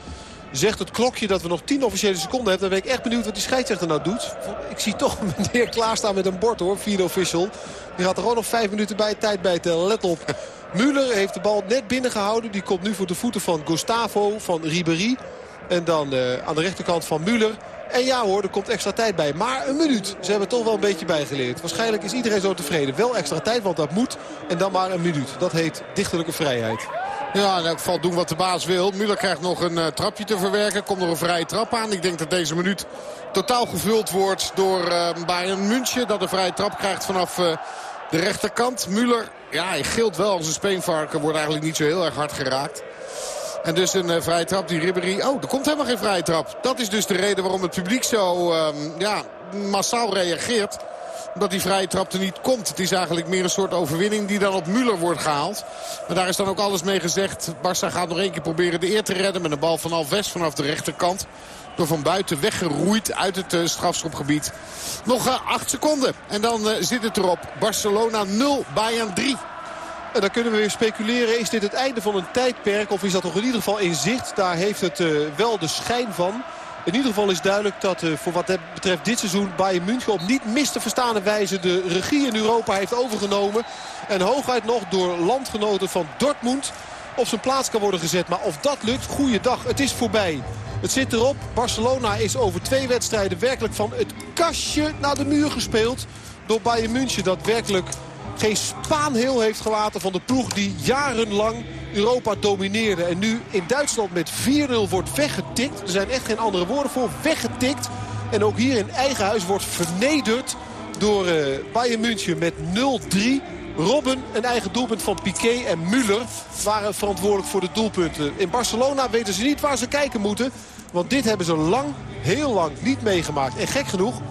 Speaker 8: zegt het klokje dat we nog 10 officiële seconden hebben. Dan ben ik echt benieuwd wat die scheidsrechter nou doet. Ik zie toch meneer klaarstaan met een bord hoor. Vierde official. Die gaat er gewoon nog vijf minuten bij tijd bij te let op. Müller heeft de bal net binnengehouden. Die komt nu voor de voeten van Gustavo van Ribéry. En dan uh, aan de rechterkant van Müller. En ja hoor, er komt extra tijd bij. Maar een minuut. Ze hebben toch wel een beetje bijgeleerd. Waarschijnlijk is iedereen zo tevreden. Wel extra tijd, want dat moet. En dan maar een minuut. Dat heet dichterlijke vrijheid.
Speaker 9: Ja, in elk geval doen wat de baas wil. Müller krijgt nog een uh, trapje te verwerken. Komt nog een vrije trap aan. Ik denk dat deze minuut totaal gevuld wordt door uh, Bayern München. Dat een vrije trap krijgt vanaf uh, de rechterkant. Müller, ja, hij gilt wel als een speenvarken. Wordt eigenlijk niet zo heel erg hard geraakt. En dus een uh, vrije trap die Ribéry... Oh, er komt helemaal geen vrije trap. Dat is dus de reden waarom het publiek zo uh, ja, massaal reageert. Omdat die vrije trap er niet komt. Het is eigenlijk meer een soort overwinning die dan op Müller wordt gehaald. Maar daar is dan ook alles mee gezegd. Barça gaat nog één keer proberen de eer te redden. Met een bal van Alves vanaf de rechterkant. Door van buiten weggeroeid uit het uh, strafschopgebied. Nog uh, acht seconden. En dan zit het erop. Barcelona 0, Bayern 3.
Speaker 8: En dan kunnen we weer speculeren. Is dit het einde van een tijdperk? Of is dat toch in ieder geval in zicht? Daar heeft het uh, wel de schijn van. In ieder geval is duidelijk dat uh, voor wat betreft dit seizoen... Bayern München op niet mis te verstaande wijze de regie in Europa heeft overgenomen. En hooguit nog door landgenoten van Dortmund op zijn plaats kan worden gezet. Maar of dat lukt, goeiedag. Het is voorbij. Het zit erop. Barcelona is over twee wedstrijden werkelijk van het kastje naar de muur gespeeld. Door Bayern München dat werkelijk geen spaan heel heeft gelaten van de ploeg die jarenlang Europa domineerde. En nu in Duitsland met 4-0 wordt weggetikt. Er zijn echt geen andere woorden voor. Weggetikt. En ook hier in eigen huis wordt vernederd door uh, Bayern München met 0-3. Robben, een eigen doelpunt van Piqué en Müller waren verantwoordelijk voor de doelpunten. In Barcelona weten ze niet waar ze kijken moeten. Want dit hebben ze lang, heel lang niet meegemaakt. En gek genoeg,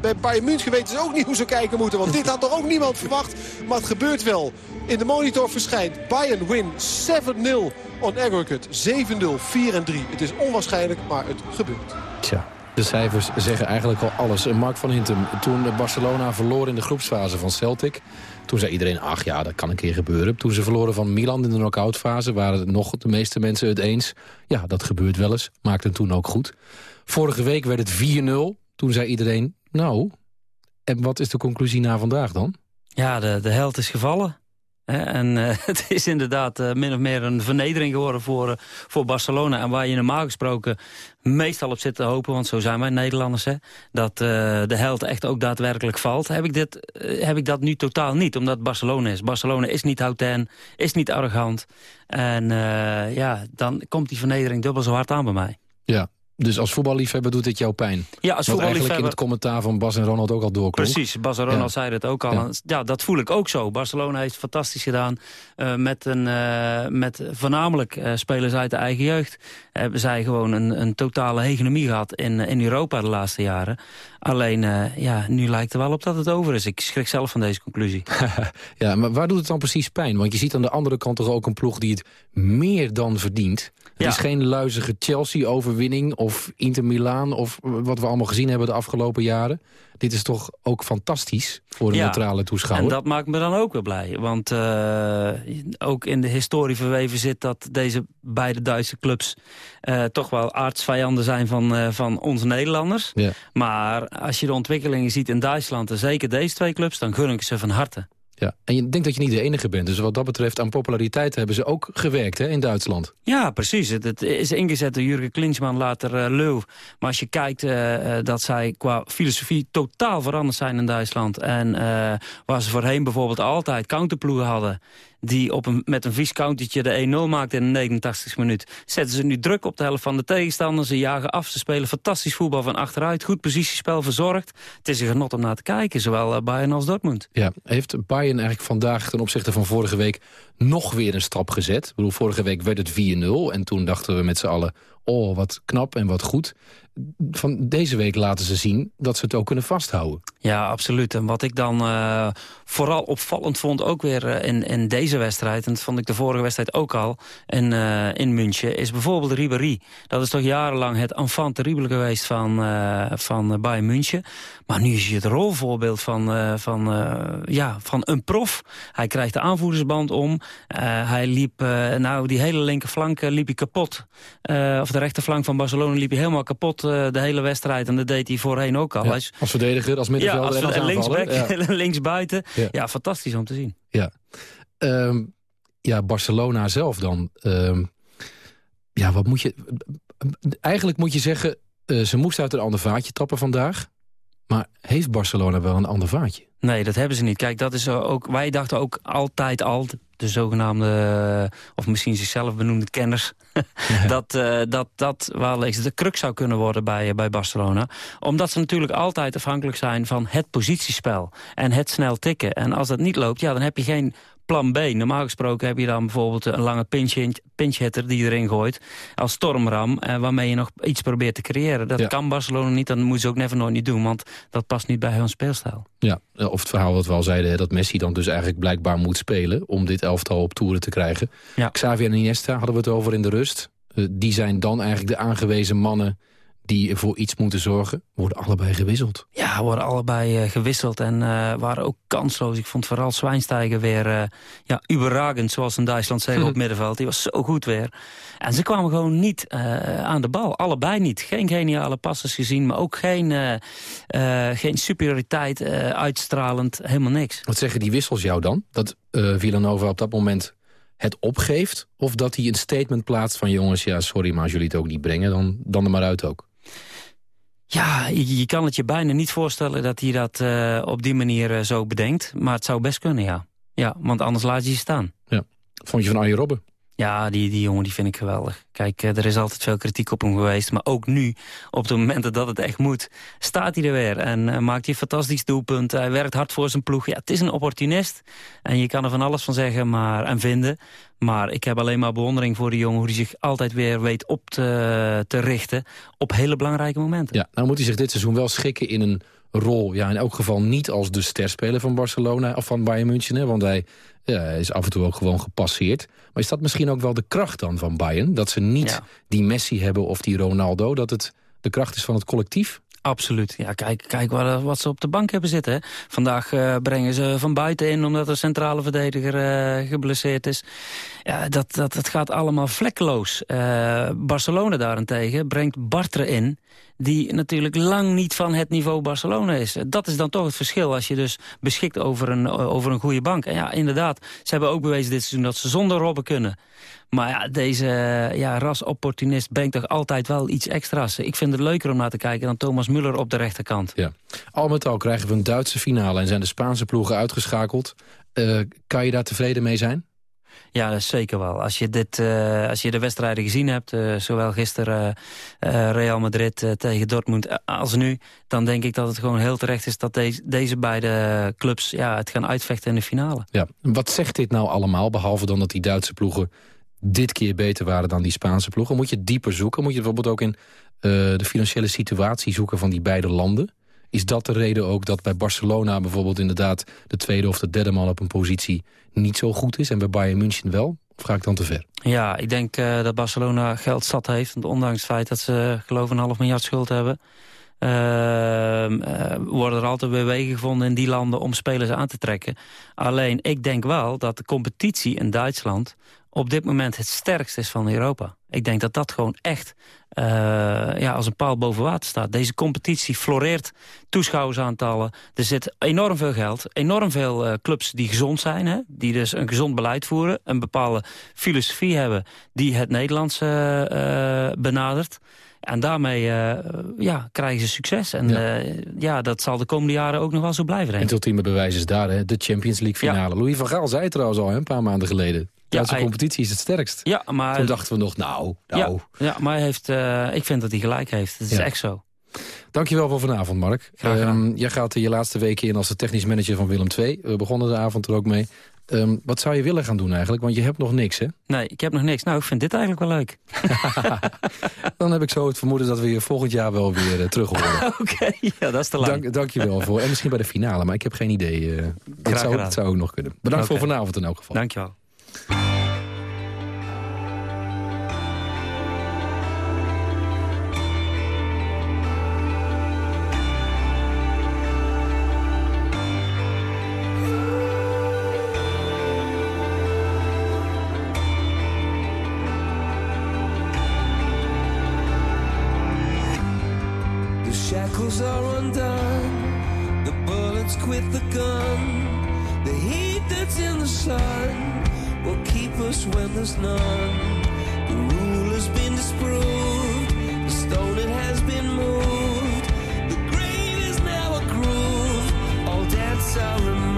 Speaker 8: bij Bayern München weten ze ook niet hoe ze kijken moeten. Want dit had toch ook niemand verwacht. Maar het gebeurt wel. In de monitor verschijnt Bayern win 7-0 on aggregate. 7-0, 4 en 3. Het is onwaarschijnlijk, maar het gebeurt.
Speaker 7: Tja. De cijfers zeggen eigenlijk al alles. Mark van Hintem, toen Barcelona verloor in de groepsfase van Celtic... toen zei iedereen, ach ja, dat kan een keer gebeuren. Toen ze verloren van Milan in de knock-outfase... waren nog de meeste mensen het eens. Ja, dat gebeurt wel eens. Maakte toen ook goed. Vorige week werd het 4-0. Toen zei iedereen, nou, en wat is de conclusie na vandaag dan?
Speaker 13: Ja, de, de held is gevallen. En uh, het is inderdaad uh, min of meer een vernedering geworden voor, uh, voor Barcelona. En waar je normaal gesproken meestal op zit te hopen... want zo zijn wij Nederlanders, hè, dat de held echt ook daadwerkelijk valt... heb ik, dit, heb ik dat nu totaal niet, omdat Barcelona is. Barcelona is niet houten, is niet arrogant. En ja, dan komt die vernedering dubbel zo hard aan bij mij.
Speaker 7: Ja, Dus als voetballiefhebber doet dit jou pijn?
Speaker 13: Ja, als
Speaker 7: Wat eigenlijk in het commentaar van Bas en Ronald ook al doorkomt.
Speaker 13: Precies, Bas en Ronald
Speaker 7: Ja.
Speaker 13: zeiden het ook al.
Speaker 7: Ja.
Speaker 13: Ja. dat voel ik ook zo. Barcelona heeft fantastisch gedaan. eh, met, een, eh, met voornamelijk eh, spelers uit de eigen jeugd. Hebben zij gewoon een, een totale hegemonie gehad in, in Europa de laatste jaren. Alleen, ja, nu lijkt er wel op dat het over is. Ik schrik zelf van deze conclusie.
Speaker 7: Ja, maar waar doet het dan precies pijn? Want je ziet aan de andere kant toch ook een ploeg die het meer dan verdient. Het
Speaker 13: Ja.
Speaker 7: is geen luizige Chelsea-overwinning of Inter Milaan... of wat we allemaal gezien hebben de afgelopen jaren. Dit is toch ook fantastisch voor een
Speaker 13: Ja.
Speaker 7: neutrale toeschouwer?
Speaker 13: En dat maakt me dan ook weer blij. Want eh, ook in de historie verweven zit dat deze beide Duitse clubs... eh, toch wel aardsvijanden zijn van, eh, van ons Nederlanders.
Speaker 7: Ja.
Speaker 13: Maar als je de ontwikkelingen ziet in Duitsland... en zeker deze twee clubs, dan gun ik ze van harte.
Speaker 7: Ja. En je denkt dat je niet de enige bent. Dus wat dat betreft aan populariteit hebben ze ook gewerkt hè, in Duitsland.
Speaker 13: Ja, precies. Het, is ingezet door Jurgen Klinsmann, later uh, Leuw. Maar als je kijkt uh, dat zij qua filosofie totaal veranderd zijn in Duitsland... en waar ze voorheen bijvoorbeeld altijd counterploegen hadden... die op met een vies countertje de 1-0 maakten in de 89 minuut... zetten ze nu druk op de helft van de tegenstander. Ze jagen af, ze spelen fantastisch voetbal van achteruit. Goed positiespel verzorgd. Het is een genot om naar te kijken, zowel Bayern als Dortmund.
Speaker 7: Ja, heeft Bayern eigenlijk vandaag ten opzichte van vorige week... nog weer een stap gezet? Ik bedoel, vorige week werd het 4-0 en toen dachten we met z'n allen... oh, wat knap en wat goed. Van deze week laten ze zien dat ze het ook kunnen vasthouden.
Speaker 13: Ja, absoluut. En wat ik dan uh, vooral opvallend vond, ook weer uh, in, in deze wedstrijd... en dat vond ik de vorige wedstrijd ook al in, uh, in München... is bijvoorbeeld Ribéry. Dat is toch jarenlang het enfant terrible geweest van, van Bayern München. Maar nu is hij het rolvoorbeeld van, van, ja, van een prof. Hij krijgt de aanvoerdersband om. hij liep, nou, die hele linkerflank liep hij kapot. of de rechterflank van Barcelona liep hij helemaal kapot de hele wedstrijd. En dat deed hij voorheen ook al.
Speaker 7: Ja, als verdediger, als middenvelder
Speaker 13: ja, als,
Speaker 7: en als
Speaker 13: linksback, linksbuiten.
Speaker 7: Ja.
Speaker 13: Ja. fantastisch om te zien.
Speaker 7: Ja, um, ja Barcelona zelf dan. Um, ja, wat moet je... Eigenlijk moet je zeggen, uh, ze moest uit een ander vaatje tappen vandaag. Maar heeft Barcelona wel een ander vaatje?
Speaker 13: Nee, dat hebben ze niet. Kijk, dat is ook, wij dachten ook altijd al, de zogenaamde, of misschien zichzelf benoemde kenners... dat, uh, dat dat wel eens de kruk zou kunnen worden bij, bij Barcelona. Omdat ze natuurlijk altijd afhankelijk zijn van het positiespel. En het snel tikken. En als dat niet loopt, ja, dan heb je geen plan B. Normaal gesproken heb je dan bijvoorbeeld een lange pinch-hitter die je erin gooit. Als stormram, eh, waarmee je nog iets probeert te creëren. Dat
Speaker 7: Ja.
Speaker 13: kan Barcelona niet, dat moeten ze ook never nooit niet doen. Want dat past niet bij hun speelstijl.
Speaker 7: Ja, of het verhaal wat we al zeiden... dat Messi dan dus eigenlijk blijkbaar moet spelen... om dit elftal op toeren te krijgen.
Speaker 13: Ja.
Speaker 7: Xavi en Iniesta hadden we het over in de rust. Uh, die zijn dan eigenlijk de aangewezen mannen... die voor iets moeten zorgen. Worden allebei gewisseld.
Speaker 13: Ja, worden allebei uh, gewisseld en uh, waren ook kansloos. Ik vond vooral Zwijnsteiger weer uh, ja, überragend, zoals in Duitsland zeggen op middenveld. Die was zo goed weer. En ze kwamen gewoon niet aan de bal. Allebei niet. Geen geniale passes gezien, maar ook geen, geen superioriteit uitstralend. Helemaal niks.
Speaker 7: Wat zeggen die wissels jou dan? Dat Villanova op dat moment het opgeeft? Of dat hij een statement plaatst van jongens, ja sorry, maar als jullie het ook niet brengen, dan, dan er maar uit ook.
Speaker 13: Ja, je, kan het je bijna niet voorstellen dat hij dat uh, op die manier uh, zo bedenkt. Maar het zou best kunnen, ja. Ja, want anders laat je je staan.
Speaker 7: Ja. Vond je van Arjen Robben?
Speaker 13: Ja, die, die jongen die vind ik geweldig. Kijk, er is altijd veel kritiek op hem geweest. Maar ook nu, op de momenten dat het echt moet, staat hij er weer. En uh, maakt hij een fantastisch doelpunt. Hij werkt hard voor zijn ploeg. Ja, het is een opportunist. En je kan er van alles van zeggen maar, en vinden. Maar ik heb alleen maar bewondering voor die jongen... hoe hij zich altijd weer weet op te, te richten op hele belangrijke momenten.
Speaker 7: Ja, nou moet hij zich dit seizoen wel schikken in een rol. Ja, in elk geval niet als de sterspeler van Barcelona of van Bayern München. Hè, want hij ja, is af en toe ook gewoon gepasseerd. Maar is dat misschien ook wel de kracht dan van Bayern? Dat ze niet
Speaker 13: Ja.
Speaker 7: die Messi hebben of die Ronaldo. Dat het de kracht is van het collectief?
Speaker 13: Absoluut. Ja, kijk, kijk wat, wat ze op de bank hebben zitten. Hè. Vandaag uh, brengen ze van buiten in omdat de centrale verdediger uh, geblesseerd is. Ja, dat, dat, dat gaat allemaal vlekkeloos. Barcelona daarentegen brengt Bartre in die natuurlijk lang niet van het niveau Barcelona is. Dat is dan toch het verschil als je dus beschikt over een, over een goede bank. En ja, inderdaad, ze hebben ook bewezen dit seizoen dat ze zonder Robben kunnen. Maar ja, deze ja, ras-opportunist brengt toch altijd wel iets extra's. Ik vind het leuker om naar te kijken dan Thomas Müller op de rechterkant.
Speaker 7: Ja. Al met al krijgen we een Duitse finale en zijn de Spaanse ploegen uitgeschakeld. Uh, kan je daar tevreden mee zijn?
Speaker 13: Ja, zeker wel. Als je, dit, uh, als je de wedstrijden gezien hebt, uh, zowel gisteren uh, Real Madrid tegen Dortmund als nu... dan denk ik dat het gewoon heel terecht is dat deze, deze beide clubs ja, het gaan uitvechten in de finale.
Speaker 7: Ja. Wat zegt dit nou allemaal, behalve dan dat die Duitse ploegen dit keer beter waren dan die Spaanse ploegen? Moet je dieper zoeken? Moet je bijvoorbeeld ook in de financiële situatie zoeken van die beide landen? Is dat de reden ook dat bij Barcelona bijvoorbeeld inderdaad... de tweede of de derde man op een positie niet zo goed is... en bij Bayern München wel? Of ga ik dan te ver?
Speaker 13: Ja, ik denk uh, dat Barcelona geld zat heeft. Ondanks het feit dat ze geloof een half miljard schuld hebben... Uh, uh, worden er altijd weer wegen gevonden in die landen om spelers aan te trekken. Alleen, ik denk wel dat de competitie in Duitsland op dit moment het sterkst is van Europa. Ik denk dat dat gewoon echt uh, ja, als een paal boven water staat. Deze competitie floreert, toeschouwersaantallen. Er zit enorm veel geld, enorm veel uh, clubs die gezond zijn. Hè, die dus een gezond beleid voeren, een bepaalde filosofie hebben... die het Nederlandse uh, benadert. En daarmee uh, ja, krijgen ze succes. En ja. Uh, ja. dat zal de komende jaren ook nog wel zo blijven.
Speaker 7: En het ultieme bewijs is daar, hè? de Champions League finale. Ja. Louis van Gaal zei het trouwens al hè, een paar maanden geleden. Duitse ja, competitie is het sterkst.
Speaker 13: Ja, maar...
Speaker 7: Toen dachten we nog, nou, nou.
Speaker 13: Ja, ja maar hij heeft, uh, ik vind dat hij gelijk heeft. Het is echt zo.
Speaker 7: Dankjewel voor vanavond, Mark. Um, jij gaat je laatste weken in als de technisch manager van Willem II. We begonnen de avond er ook mee. Um, wat zou je willen gaan doen eigenlijk? Want je hebt nog niks, hè?
Speaker 13: Nee, ik heb nog niks. Nou, ik vind dit eigenlijk wel leuk.
Speaker 7: Dan heb ik zo het vermoeden dat we je volgend jaar wel weer uh, terug horen.
Speaker 13: Oké, okay, ja, dat is te lang.
Speaker 7: Dank, dankjewel voor. En misschien bij de finale, maar ik heb geen idee. Uh, dat, zou, dat zou ook nog kunnen. Bedankt okay. voor vanavond in elk geval.
Speaker 13: Dankjewel.
Speaker 11: are undone. The bullets quit the gun. The heat that's in the sun will keep us when there's none. The rule has been disproved. The stone it has been moved. The grave is now a groove. All debts are removed.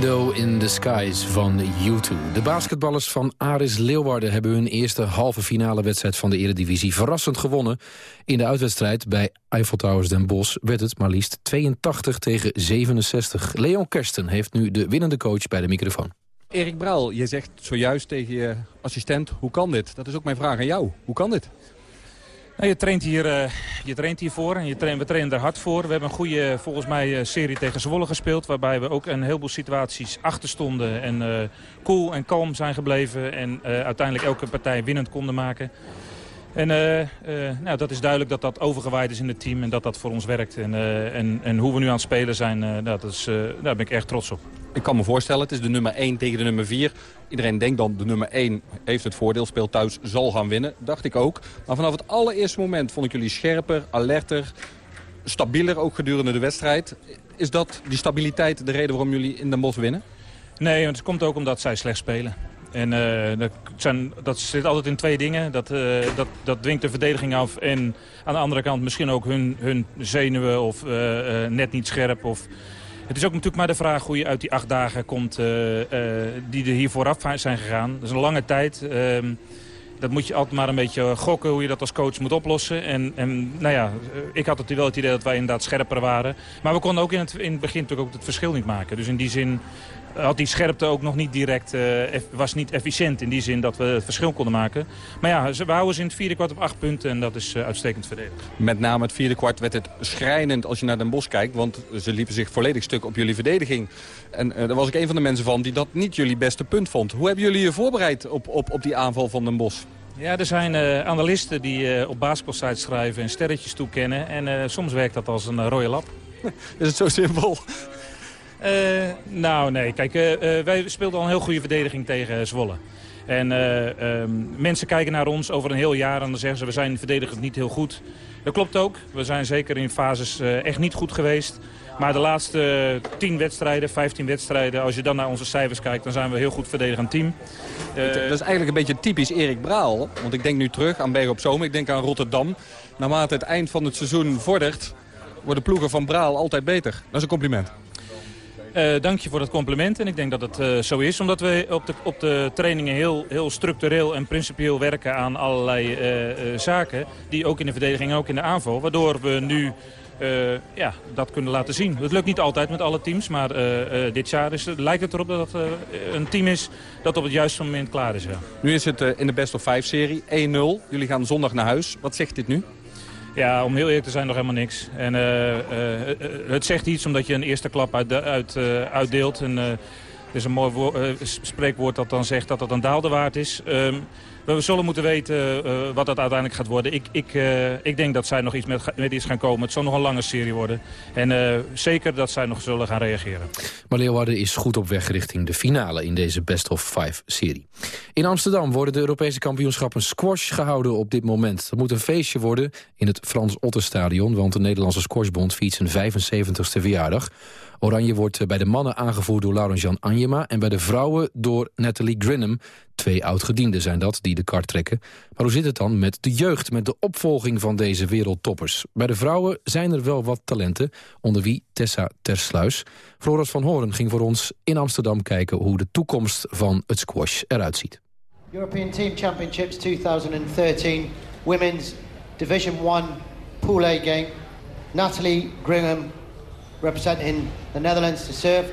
Speaker 7: Window in the Skies van U2. De basketballers van Aris Leeuwarden hebben hun eerste halve finale wedstrijd van de Eredivisie verrassend gewonnen. In de uitwedstrijd bij Eiffel Towers Den Bosch werd het maar liefst 82 tegen 67. Leon Kersten heeft nu de winnende coach bij de microfoon.
Speaker 14: Erik Braal, je zegt zojuist tegen je assistent, hoe kan dit? Dat is ook mijn vraag aan jou. Hoe kan dit?
Speaker 15: Nou, je, traint hier, uh, je traint hiervoor en je we trainen er hard voor. We hebben een goede, volgens mij, eh, serie tegen Zwolle gespeeld. Waarbij we ook een heleboel situaties achter stonden. En uh, cool en kalm zijn gebleven. En uiteindelijk elke partij winnend konden maken. En nou, dat is duidelijk dat dat overgewaaid is in het team. En dat dat voor ons werkt. En, en, en hoe we nu aan het spelen zijn, nou, dat is, daar ben ik echt trots op.
Speaker 14: Ik kan me voorstellen, het is de nummer 1 tegen de nummer 4. Iedereen denkt dan, de nummer 1 heeft het voordeel, speelt thuis, zal gaan winnen. Dacht ik ook. Maar vanaf het allereerste moment vond ik jullie scherper, alerter, stabieler ook gedurende de wedstrijd. Is dat, die stabiliteit, de reden waarom jullie in de Bosch winnen?
Speaker 15: Nee, want het komt ook omdat zij slecht spelen. En uh, dat, zijn, dat zit altijd in twee dingen. Dat, uh, dat, dat dwingt de verdediging af. En aan de andere kant misschien ook hun, hun zenuwen of uh, net niet scherp. Of het is ook natuurlijk maar de vraag hoe je uit die acht dagen komt uh, uh, die er hier vooraf zijn gegaan. Dat is een lange tijd. Uh, dat moet je altijd maar een beetje gokken hoe je dat als coach moet oplossen. En, en nou ja, ik had het wel het idee dat wij inderdaad scherper waren. Maar we konden ook in het, in het begin natuurlijk ook het verschil niet maken. Dus in die zin had die scherpte ook nog niet direct, uh, was niet efficiënt in die zin dat we het verschil konden maken. Maar ja, we houden ze in het vierde kwart op acht punten en dat is uh, uitstekend verdedigd.
Speaker 14: Met name het vierde kwart werd het schrijnend als je naar Den Bosch kijkt, want ze liepen zich volledig stuk op jullie verdediging. En daar was ik een van de mensen van die dat niet jullie beste punt vond. Hoe hebben jullie je voorbereid op, op, op die aanval van Den Bosch?
Speaker 15: Ja, er zijn uh, analisten die uh, op basketbalsites schrijven en sterretjes toekennen. En uh, soms werkt dat als een rode lap.
Speaker 14: Is het zo simpel?
Speaker 15: Uh, nou, nee. Kijk, uh, uh, wij speelden al een heel goede verdediging tegen Zwolle. En um, mensen kijken naar ons over een heel jaar en dan zeggen ze... we zijn verdedigend niet heel goed. Dat klopt ook. We zijn zeker in fases echt niet goed geweest. Maar de laatste 10 wedstrijden, 15 wedstrijden... als je dan naar onze cijfers kijkt, dan zijn we een heel goed verdedigend team.
Speaker 14: dat is eigenlijk een beetje typisch Erik Braal. Want ik denk nu terug aan Berg op Zomer, ik denk aan Rotterdam. Naarmate het eind van het seizoen vordert... worden ploegen van Braal altijd beter. Dat is een compliment.
Speaker 15: Uh, dank je voor het compliment en ik denk dat het uh, zo is. Omdat we op de, op de trainingen heel, heel structureel en principieel werken aan allerlei uh, zaken. Die ook in de verdediging en ook in de aanval. Waardoor we nu ja, dat kunnen laten zien. Het lukt niet altijd met alle teams. Maar dit jaar is, lijkt het erop dat het een team is dat op het juiste moment klaar is.
Speaker 14: Nu is het in de best of 5 serie 1-0. Jullie gaan zondag naar huis. Wat zegt dit nu?
Speaker 15: Ja, om heel eerlijk te zijn nog helemaal niks. En uh, uh, het zegt iets omdat je een eerste klap uit, uit, uitdeelt. En, er is een mooi spreekwoord dat dan zegt dat het een daalde waard is. Um, we zullen moeten weten uh, wat dat uiteindelijk gaat worden. Ik, ik, uh, ik denk dat zij nog iets met, met iets gaan komen. Het zal nog een lange serie worden. En zeker dat zij nog zullen gaan reageren.
Speaker 7: Maar Leeuwarden is goed op weg richting de finale in deze Best of Five serie. In Amsterdam worden de Europese kampioenschappen squash gehouden op dit moment. Dat moet een feestje worden in het Frans Otterstadion... want de Nederlandse Squashbond viert zijn 75ste verjaardag. Oranje wordt bij de mannen aangevoerd door Laurent-Jan Anjema... en bij de vrouwen door Natalie Grinham. Twee oud-gedienden zijn dat, die de kart trekken. Maar hoe zit het dan met de jeugd, met de opvolging van deze wereldtoppers? Bij de vrouwen zijn er wel wat talenten, onder wie Tessa Tersluis. Floris van Horen ging voor ons in Amsterdam kijken... hoe de toekomst van het squash eruit ziet.
Speaker 16: European Team Championships 2013, Women's Division 1 Pool A game. Natalie Grinham representing the Netherlands to serve.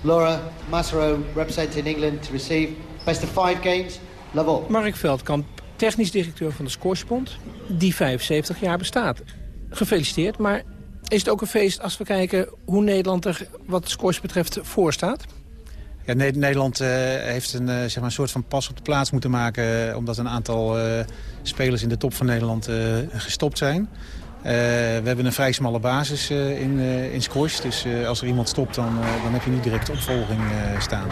Speaker 16: Laura Massaro representing England to receive. Best of five games. Level.
Speaker 17: Mark Veldkamp, technisch directeur van de Squashbond, die 75 jaar bestaat. Gefeliciteerd, maar is het ook een feest als we kijken hoe Nederland er wat squash betreft voor staat?
Speaker 18: Ja, Nederland heeft een, zeg maar een soort van pas op de plaats moeten maken... omdat een aantal spelers in de top van Nederland gestopt zijn. We hebben een vrij smalle basis in, in squash. Dus als er iemand stopt, dan, dan heb je niet direct opvolging staan.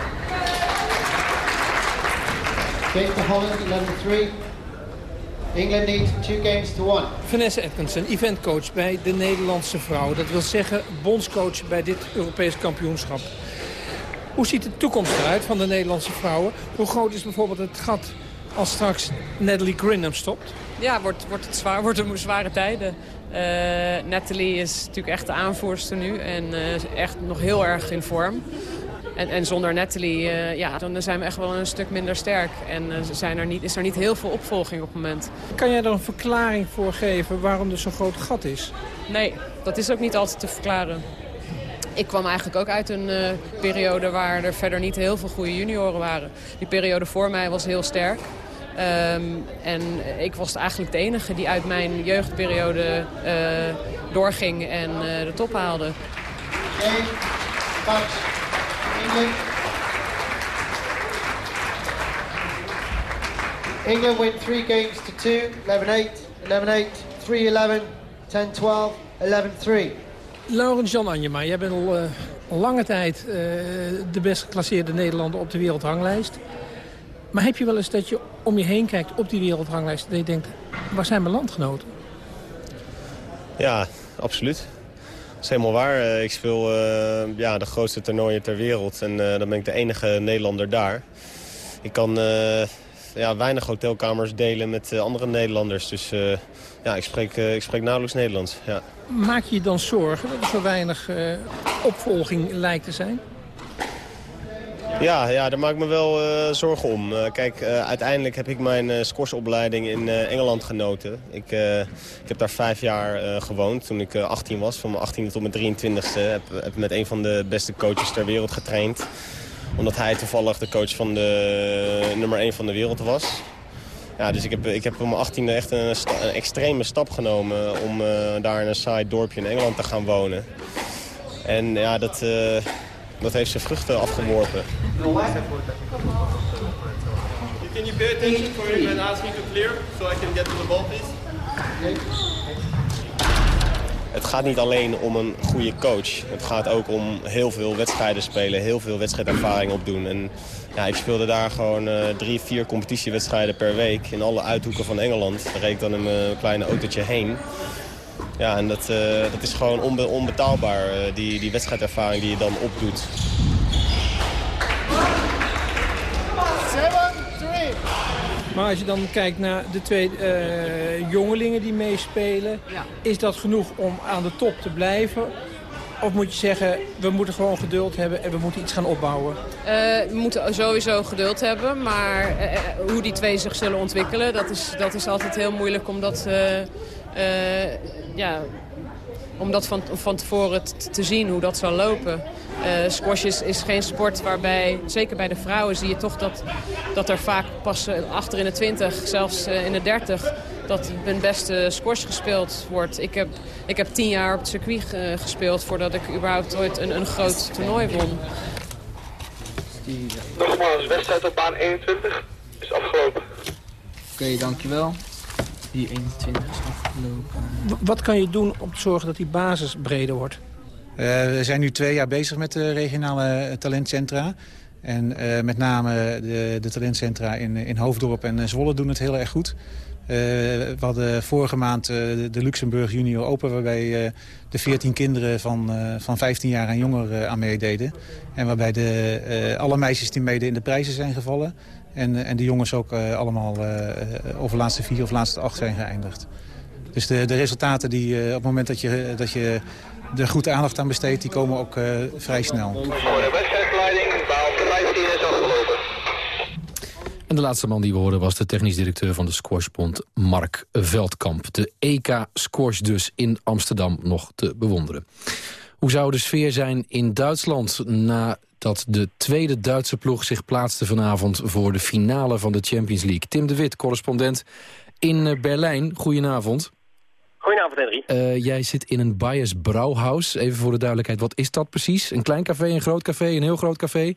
Speaker 16: Game for Holland, 11-3. England needs two games to one.
Speaker 17: Vanessa Atkinson, eventcoach bij de Nederlandse vrouwen. Dat wil zeggen bondscoach bij dit Europees kampioenschap. Hoe ziet de toekomst eruit van de Nederlandse vrouwen? Hoe groot is bijvoorbeeld het gat als straks Natalie Grinham stopt?
Speaker 19: Ja, wordt, wordt het zwaar, wordt een zware tijden. Uh, Natalie is natuurlijk echt de aanvoerster nu en uh, echt nog heel erg in vorm. En, en zonder Natalie uh, ja, dan zijn we echt wel een stuk minder sterk. En zijn er niet, is er niet heel veel opvolging op het moment.
Speaker 17: Kan jij er een verklaring voor geven waarom er zo'n groot gat is?
Speaker 19: Nee, dat is ook niet altijd te verklaren. Ik kwam eigenlijk ook uit een periode waar er verder niet heel veel goede junioren waren. Die periode voor mij was heel sterk. Um, en ik was eigenlijk de enige die uit mijn jeugdperiode doorging en de top haalde.
Speaker 16: England. England win three games to two, 11-8, 11-8, 3-11, 10-12, 11-3.
Speaker 17: Laurens Jan Anjema, jij bent al uh, lange tijd uh, de best geclasseerde Nederlander op de wereldranglijst. Maar heb je wel eens dat je om je heen kijkt op die wereldranglijst... en je denkt, waar zijn mijn landgenoten?
Speaker 20: Ja, absoluut is helemaal waar. Eh, ik speel uh, ja, de grootste toernooien ter wereld. En uh, dan ben ik de enige Nederlander daar. Ik kan uh, ja, weinig hotelkamers delen met andere Nederlanders. Dus ja, ik spreek, ik spreek nauwelijks Nederlands. Ja.
Speaker 17: Maak je je dan zorgen dat er zo weinig opvolging lijkt te zijn?
Speaker 20: Ja, ja, daar maak ik me wel uh, zorgen om. Uh, kijk, uh, uiteindelijk heb ik mijn scoresopleiding in Engeland genoten. Ik, ik heb daar vijf jaar gewoond toen ik 18 was. Van mijn 18e tot mijn 23e heb, heb met een van de beste coaches ter wereld getraind. Omdat hij toevallig de coach van de nummer 1 van de wereld was. Ja, dus ik heb, ik heb op mijn 18e echt een, een extreme stap genomen om daar in een saai dorpje in Engeland te gaan wonen. En ja, dat dat heeft zijn vruchten afgeworpen.
Speaker 21: Pay attention for ask him to clear so I can get to the?
Speaker 20: Het gaat niet alleen om een goede coach. Het gaat ook om heel veel wedstrijden spelen, heel veel wedstrijdervaring opdoen. En ja, ik speelde daar gewoon uh, drie, vier competitiewedstrijden per week in alle uithoeken van Engeland. Daar reed dan in mijn kleine autootje heen. Ja, en dat, uh, dat is gewoon onbe onbetaalbaar, uh, die, die wedstrijdervaring die je dan opdoet.
Speaker 17: Maar als je dan kijkt naar de twee uh, jongelingen die meespelen... Ja. is dat genoeg om aan de top te blijven? Of moet je zeggen, we moeten gewoon geduld hebben en we moeten iets gaan opbouwen?
Speaker 19: Uh, we moeten sowieso geduld hebben, maar uh, hoe die twee zich zullen ontwikkelen... dat is, dat is altijd heel moeilijk om dat uh, ja, om dat van, van tevoren te zien, hoe dat zal lopen. Uh, squash is, is, geen sport waarbij, zeker bij de vrouwen, zie je toch dat, dat er vaak pas achter in de 20, zelfs in de 30, dat hun beste squash gespeeld wordt. Ik heb, ik heb tien jaar op het circuit uh, gespeeld voordat ik überhaupt ooit een, een groot toernooi won.
Speaker 21: Nogmaals, wedstrijd op baan 21 is afgelopen.
Speaker 22: Oké, okay, dankjewel. Die 21 is afgelopen.
Speaker 17: Wat kan je doen om te zorgen dat die basis breder wordt?
Speaker 18: Uh, we zijn nu twee jaar bezig met de regionale talentcentra. En uh, met name de, de talentcentra in, in Hoofddorp en Zwolle doen het heel erg goed. We hadden vorige maand de Luxemburg Junior Open... waarbij de 14 kinderen van, van 15 jaar en jonger aan meededen. En waarbij de, alle meisjes die mede in de prijzen zijn gevallen... En, en de jongens ook allemaal over laatste vier of laatste acht zijn geëindigd. Dus de, de resultaten die op het moment dat je, dat je er goed aandacht aan besteedt, die komen ook vrij snel.
Speaker 21: De wedstrijdleiding, baal 15 is afgelopen.
Speaker 7: En de laatste man die we hoorden was de technisch directeur van de Squashbond, Mark Veldkamp. De EK Squash dus in Amsterdam nog te bewonderen. Hoe zou de sfeer zijn in Duitsland na dat de tweede Duitse ploeg zich plaatste vanavond... voor de finale van de Champions League. Tim de Wit, correspondent in eh, Berlijn. Goedenavond.
Speaker 23: Goedenavond, Henry.
Speaker 7: Uh, jij zit in een Bias Brouwhaus. Even voor de duidelijkheid, wat is dat precies? Een klein café, een groot café, een heel groot café?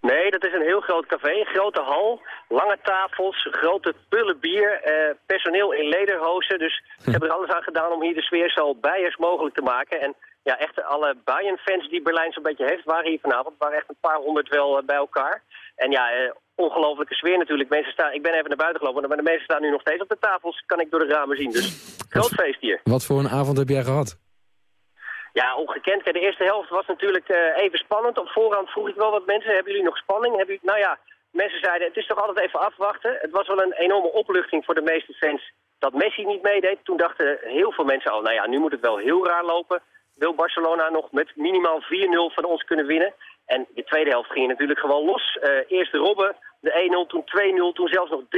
Speaker 23: Nee, het is een heel groot café, een grote hal, lange tafels, grote pullen bier, eh, personeel in lederhozen. Dus ze hebben er alles aan gedaan om hier de sfeer zo bijers mogelijk te maken. En ja, echt alle Bayern-fans die Berlijn zo'n beetje heeft, waren hier vanavond. Waren echt een paar honderd wel eh, bij elkaar. En ja, eh, ongelofelijke sfeer natuurlijk. Mensen staan, ik ben even naar buiten gelopen, maar de mensen staan nu nog steeds op de tafels. Kan ik door de ramen zien. Dus groot feest hier.
Speaker 7: Wat voor een avond heb jij gehad?
Speaker 23: Ja, ongekend. Kijk, De eerste helft was natuurlijk eh, even spannend. Op voorhand vroeg ik wel wat mensen, hebben jullie nog spanning? Hebben jullie... Nou ja, mensen zeiden, het is toch altijd even afwachten. Het was wel een enorme opluchting voor de meeste fans dat Messi niet meedeed. Toen dachten heel veel mensen al, nou ja, nu moet het wel heel raar lopen. Wil Barcelona nog met minimaal 4-0 van ons kunnen winnen? En de tweede helft ging natuurlijk gewoon los. Uh, eerst de Robben, de 1-0, toen 2-0, toen zelfs nog 3-0.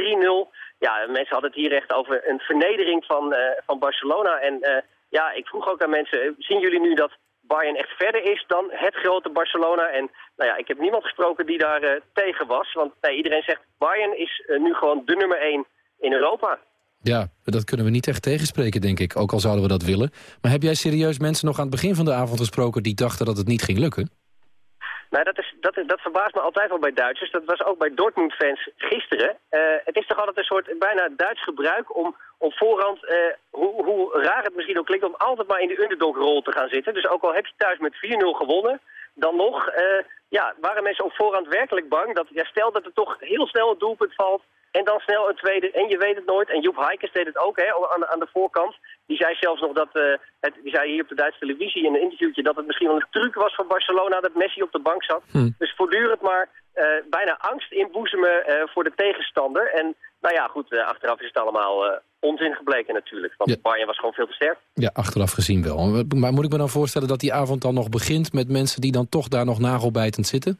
Speaker 23: Ja, mensen hadden het hier echt over een vernedering van, uh, van Barcelona. En uh, ja, ik vroeg ook aan mensen, zien jullie nu dat Bayern echt verder is dan het grote Barcelona? En nou ja, ik heb niemand gesproken die daar tegen was. Want iedereen zegt, Bayern is nu gewoon de nummer 1 in Europa.
Speaker 7: Ja, dat kunnen we niet echt tegenspreken, denk ik. Ook al zouden we dat willen. Maar heb jij serieus mensen nog aan het begin van de avond gesproken... die dachten dat het niet ging lukken?
Speaker 23: Nou, dat, is, dat, dat verbaast me altijd wel bij Duitsers. Dat was ook bij Dortmund-fans gisteren. Uh, het is toch altijd een soort bijna Duits gebruik om op voorhand, uh, hoe, hoe raar het misschien ook klinkt, om altijd maar in de underdog-rol te gaan zitten. Dus ook al heb je thuis met 4-0 gewonnen, dan nog uh, ja, waren mensen op voorhand werkelijk bang. Dat, ja, stel dat er toch heel snel een doelpunt valt en dan snel een tweede, en je weet het nooit. En Joep Heikes deed het ook hè, aan, aan de voorkant. Die zei zelfs nog dat, uh, het, die zei hier op de Duitse televisie in een interviewtje... dat het misschien wel een truc was van Barcelona dat Messi op de bank zat.
Speaker 7: Hm.
Speaker 23: Dus voortdurend maar uh, bijna angst inboezemen uh, voor de tegenstander. En nou ja, goed, achteraf is het allemaal onzin gebleken natuurlijk. Want
Speaker 7: Ja.
Speaker 23: Bayern was gewoon veel te sterk.
Speaker 7: Ja, achteraf gezien wel. Maar moet ik me dan voorstellen dat die avond dan nog begint... met mensen die dan toch daar nog nagelbijtend zitten?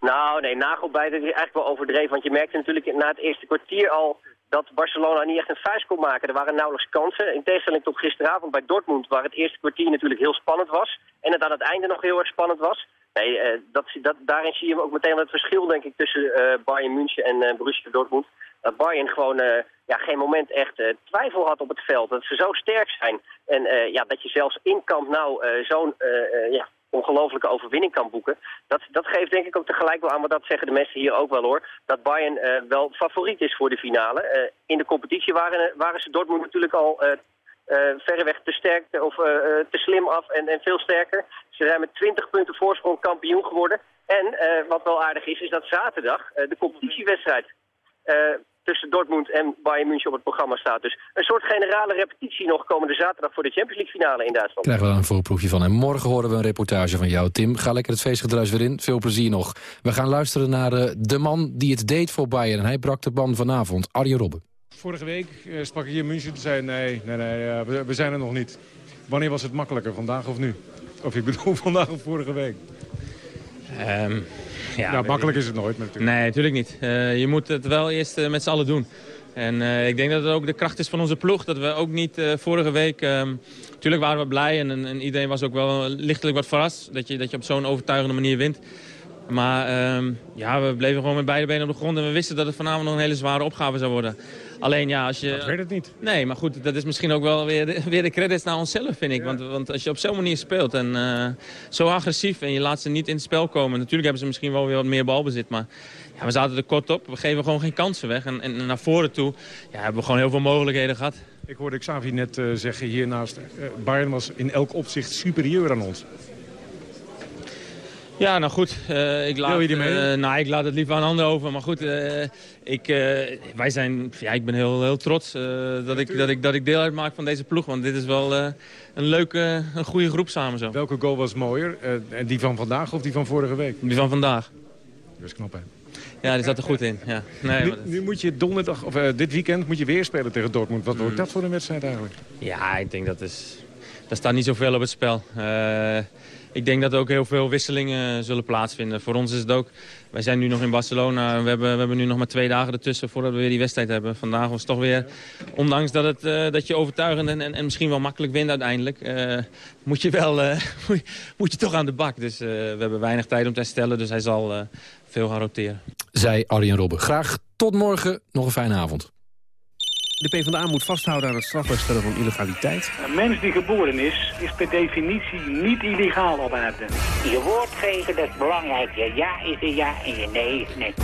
Speaker 23: Nou, nee, nagelbijten is eigenlijk wel overdreven. Want je merkte natuurlijk na het eerste kwartier al dat Barcelona niet echt een vuist kon maken. Er waren nauwelijks kansen. In tegenstelling tot gisteravond bij Dortmund, waar het eerste kwartier natuurlijk heel spannend was. En het aan het einde nog heel erg spannend was. Nee, uh, dat, dat, daarin zie je ook meteen het verschil, denk ik, tussen uh, Bayern München en uh, Borussia Dortmund. Dat Bayern gewoon ja, geen moment echt twijfel had op het veld. Dat ze zo sterk zijn. En ja, dat je zelfs in kamp nou zo'n ja, ongelofelijke overwinning kan boeken. Dat, dat geeft denk ik ook tegelijk wel aan, maar dat zeggen de mensen hier ook wel hoor, dat Bayern wel favoriet is voor de finale. In de competitie waren, waren ze Dortmund natuurlijk al uh, verreweg te sterk of te slim af en, en veel sterker. Ze zijn met 20 punten voorsprong kampioen geworden. En wat wel aardig is, is dat zaterdag de competitiewedstrijd tussen Dortmund en Bayern München op het programma staat. Dus een soort generale repetitie nog komende zaterdag voor de Champions League finale in Duitsland.
Speaker 7: Krijgen we daar een voorproefje van. En morgen horen we een reportage van jou, Tim. Ga lekker het feestgedruis weer in. Veel plezier nog. We gaan luisteren naar uh, de man die het deed voor Bayern. En hij brak de ban vanavond, Arjen Robben.
Speaker 24: Vorige week uh, sprak ik hier in München en zei nee, nee, nee uh, we, we zijn er nog niet. Wanneer was het makkelijker, vandaag of nu? Of ik bedoel vandaag of vorige week?
Speaker 25: Um, ja,
Speaker 24: nou, makkelijk is het nooit natuurlijk.
Speaker 25: Nee, natuurlijk niet. Uh, je moet het wel eerst uh, met z'n allen doen. En uh, ik denk dat het ook de kracht is van onze ploeg. Dat we ook niet vorige week... Natuurlijk waren we blij en, en, iedereen was ook wel lichtelijk wat verrast. Dat je, dat je op zo'n overtuigende manier wint. Maar um, ja, we bleven gewoon met beide benen op de grond. En we wisten dat het vanavond nog een hele zware opgave zou worden. Alleen ja, als je...
Speaker 24: Dat weet het niet.
Speaker 25: Nee, maar goed, dat is misschien ook wel weer de, weer de credits naar onszelf, vind ik. Ja. Want, want als je op zo'n manier speelt en uh, zo agressief en je laat ze niet in het spel komen. Natuurlijk hebben ze misschien wel weer wat meer balbezit, maar ja, we zaten er kort op. We geven gewoon geen kansen weg. En, en naar voren toe ja, hebben we gewoon heel veel mogelijkheden gehad.
Speaker 24: Ik hoorde Xavi net uh, zeggen hiernaast, uh, Bayern was in elk opzicht superieur aan ons.
Speaker 25: Ja, nou goed. Uh, ik, laat, uh, nou, ik laat het liever aan anderen over. Maar goed, uh, ik, wij zijn, ja, ik ben heel, heel trots dat, ik, dat, ik, dat ik deel uitmaak van deze ploeg. Want dit is wel een leuke, een goede groep samen zo.
Speaker 24: Welke goal was mooier? die van vandaag of die van vorige week?
Speaker 25: Die van vandaag.
Speaker 24: Dat is knap, hè?
Speaker 25: Ja, die zat er goed in. Ja. Nee,
Speaker 24: nu,
Speaker 25: maar...
Speaker 24: nu, moet je donderdag, of dit weekend moet je weer spelen tegen Dortmund. Wat wordt mm. dat voor een wedstrijd eigenlijk?
Speaker 25: Ja, ik denk dat is... Daar staat niet zoveel op het spel. Ik denk dat er ook heel veel wisselingen zullen plaatsvinden. Voor ons is het ook... Wij zijn nu nog in Barcelona. We hebben, we hebben nu nog maar twee dagen ertussen voordat we weer die wedstrijd hebben. Vandaag was toch weer... Ondanks dat, het, uh, dat je overtuigend en, en, en, misschien wel makkelijk wint uiteindelijk... Uh, moet je wel moet je toch aan de bak. Dus we hebben weinig tijd om te herstellen. Dus hij zal veel gaan roteren.
Speaker 7: Zij Arjen Robben. Graag tot morgen. Nog een fijne avond.
Speaker 26: De PvdA moet vasthouden aan het strafbaar stellen van illegaliteit.
Speaker 27: Een mens die geboren is, is per definitie niet illegaal op aarde.
Speaker 28: Je woord geven, dat is belangrijk. Je ja is een ja en je nee is nee.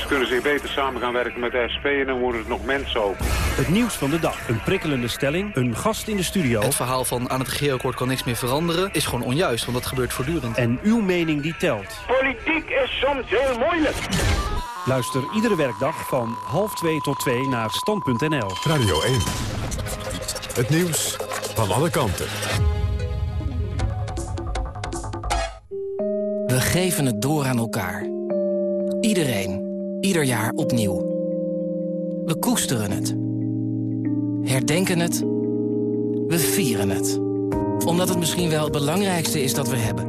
Speaker 29: Ze kunnen zich beter samen gaan werken met de SP en dan worden het nog mensen ook.
Speaker 26: Het nieuws van de dag. Een prikkelende stelling. Een gast in de studio.
Speaker 30: Het verhaal van aan het regeerakkoord kan niks meer veranderen is gewoon onjuist, want dat gebeurt voortdurend.
Speaker 26: En uw mening die telt.
Speaker 28: Politiek is soms heel moeilijk.
Speaker 26: Luister iedere werkdag van half 2 tot 2 naar stand.nl.
Speaker 12: Radio 1. Het nieuws van alle kanten.
Speaker 31: We geven het door aan elkaar. Iedereen. Ieder jaar opnieuw. We koesteren het. Herdenken het. We vieren het. Omdat het misschien wel het belangrijkste is dat we hebben.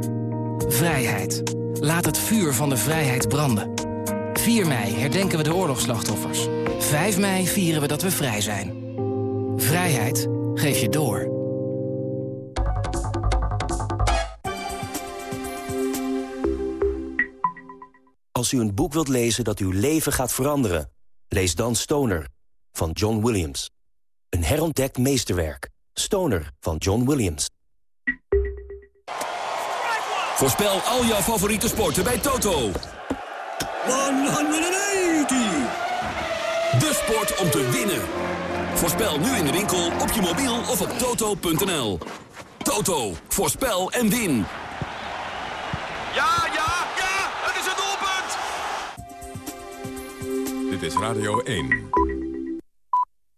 Speaker 31: Vrijheid. Laat het vuur van de vrijheid branden. 4 mei herdenken we de oorlogsslachtoffers. 5 mei vieren we dat we vrij zijn. Vrijheid geef je door.
Speaker 32: Als u een boek wilt lezen dat uw leven gaat veranderen... lees dan Stoner van John Williams. Een herontdekt meesterwerk. Stoner van John Williams.
Speaker 3: Voorspel al jouw favoriete sporten bij Toto. 180! De sport om te winnen. Voorspel nu in de winkel, op je mobiel of op toto.nl. Toto, voorspel en win.
Speaker 10: Ja, ja, ja, het is een doelpunt!
Speaker 12: Dit is Radio 1.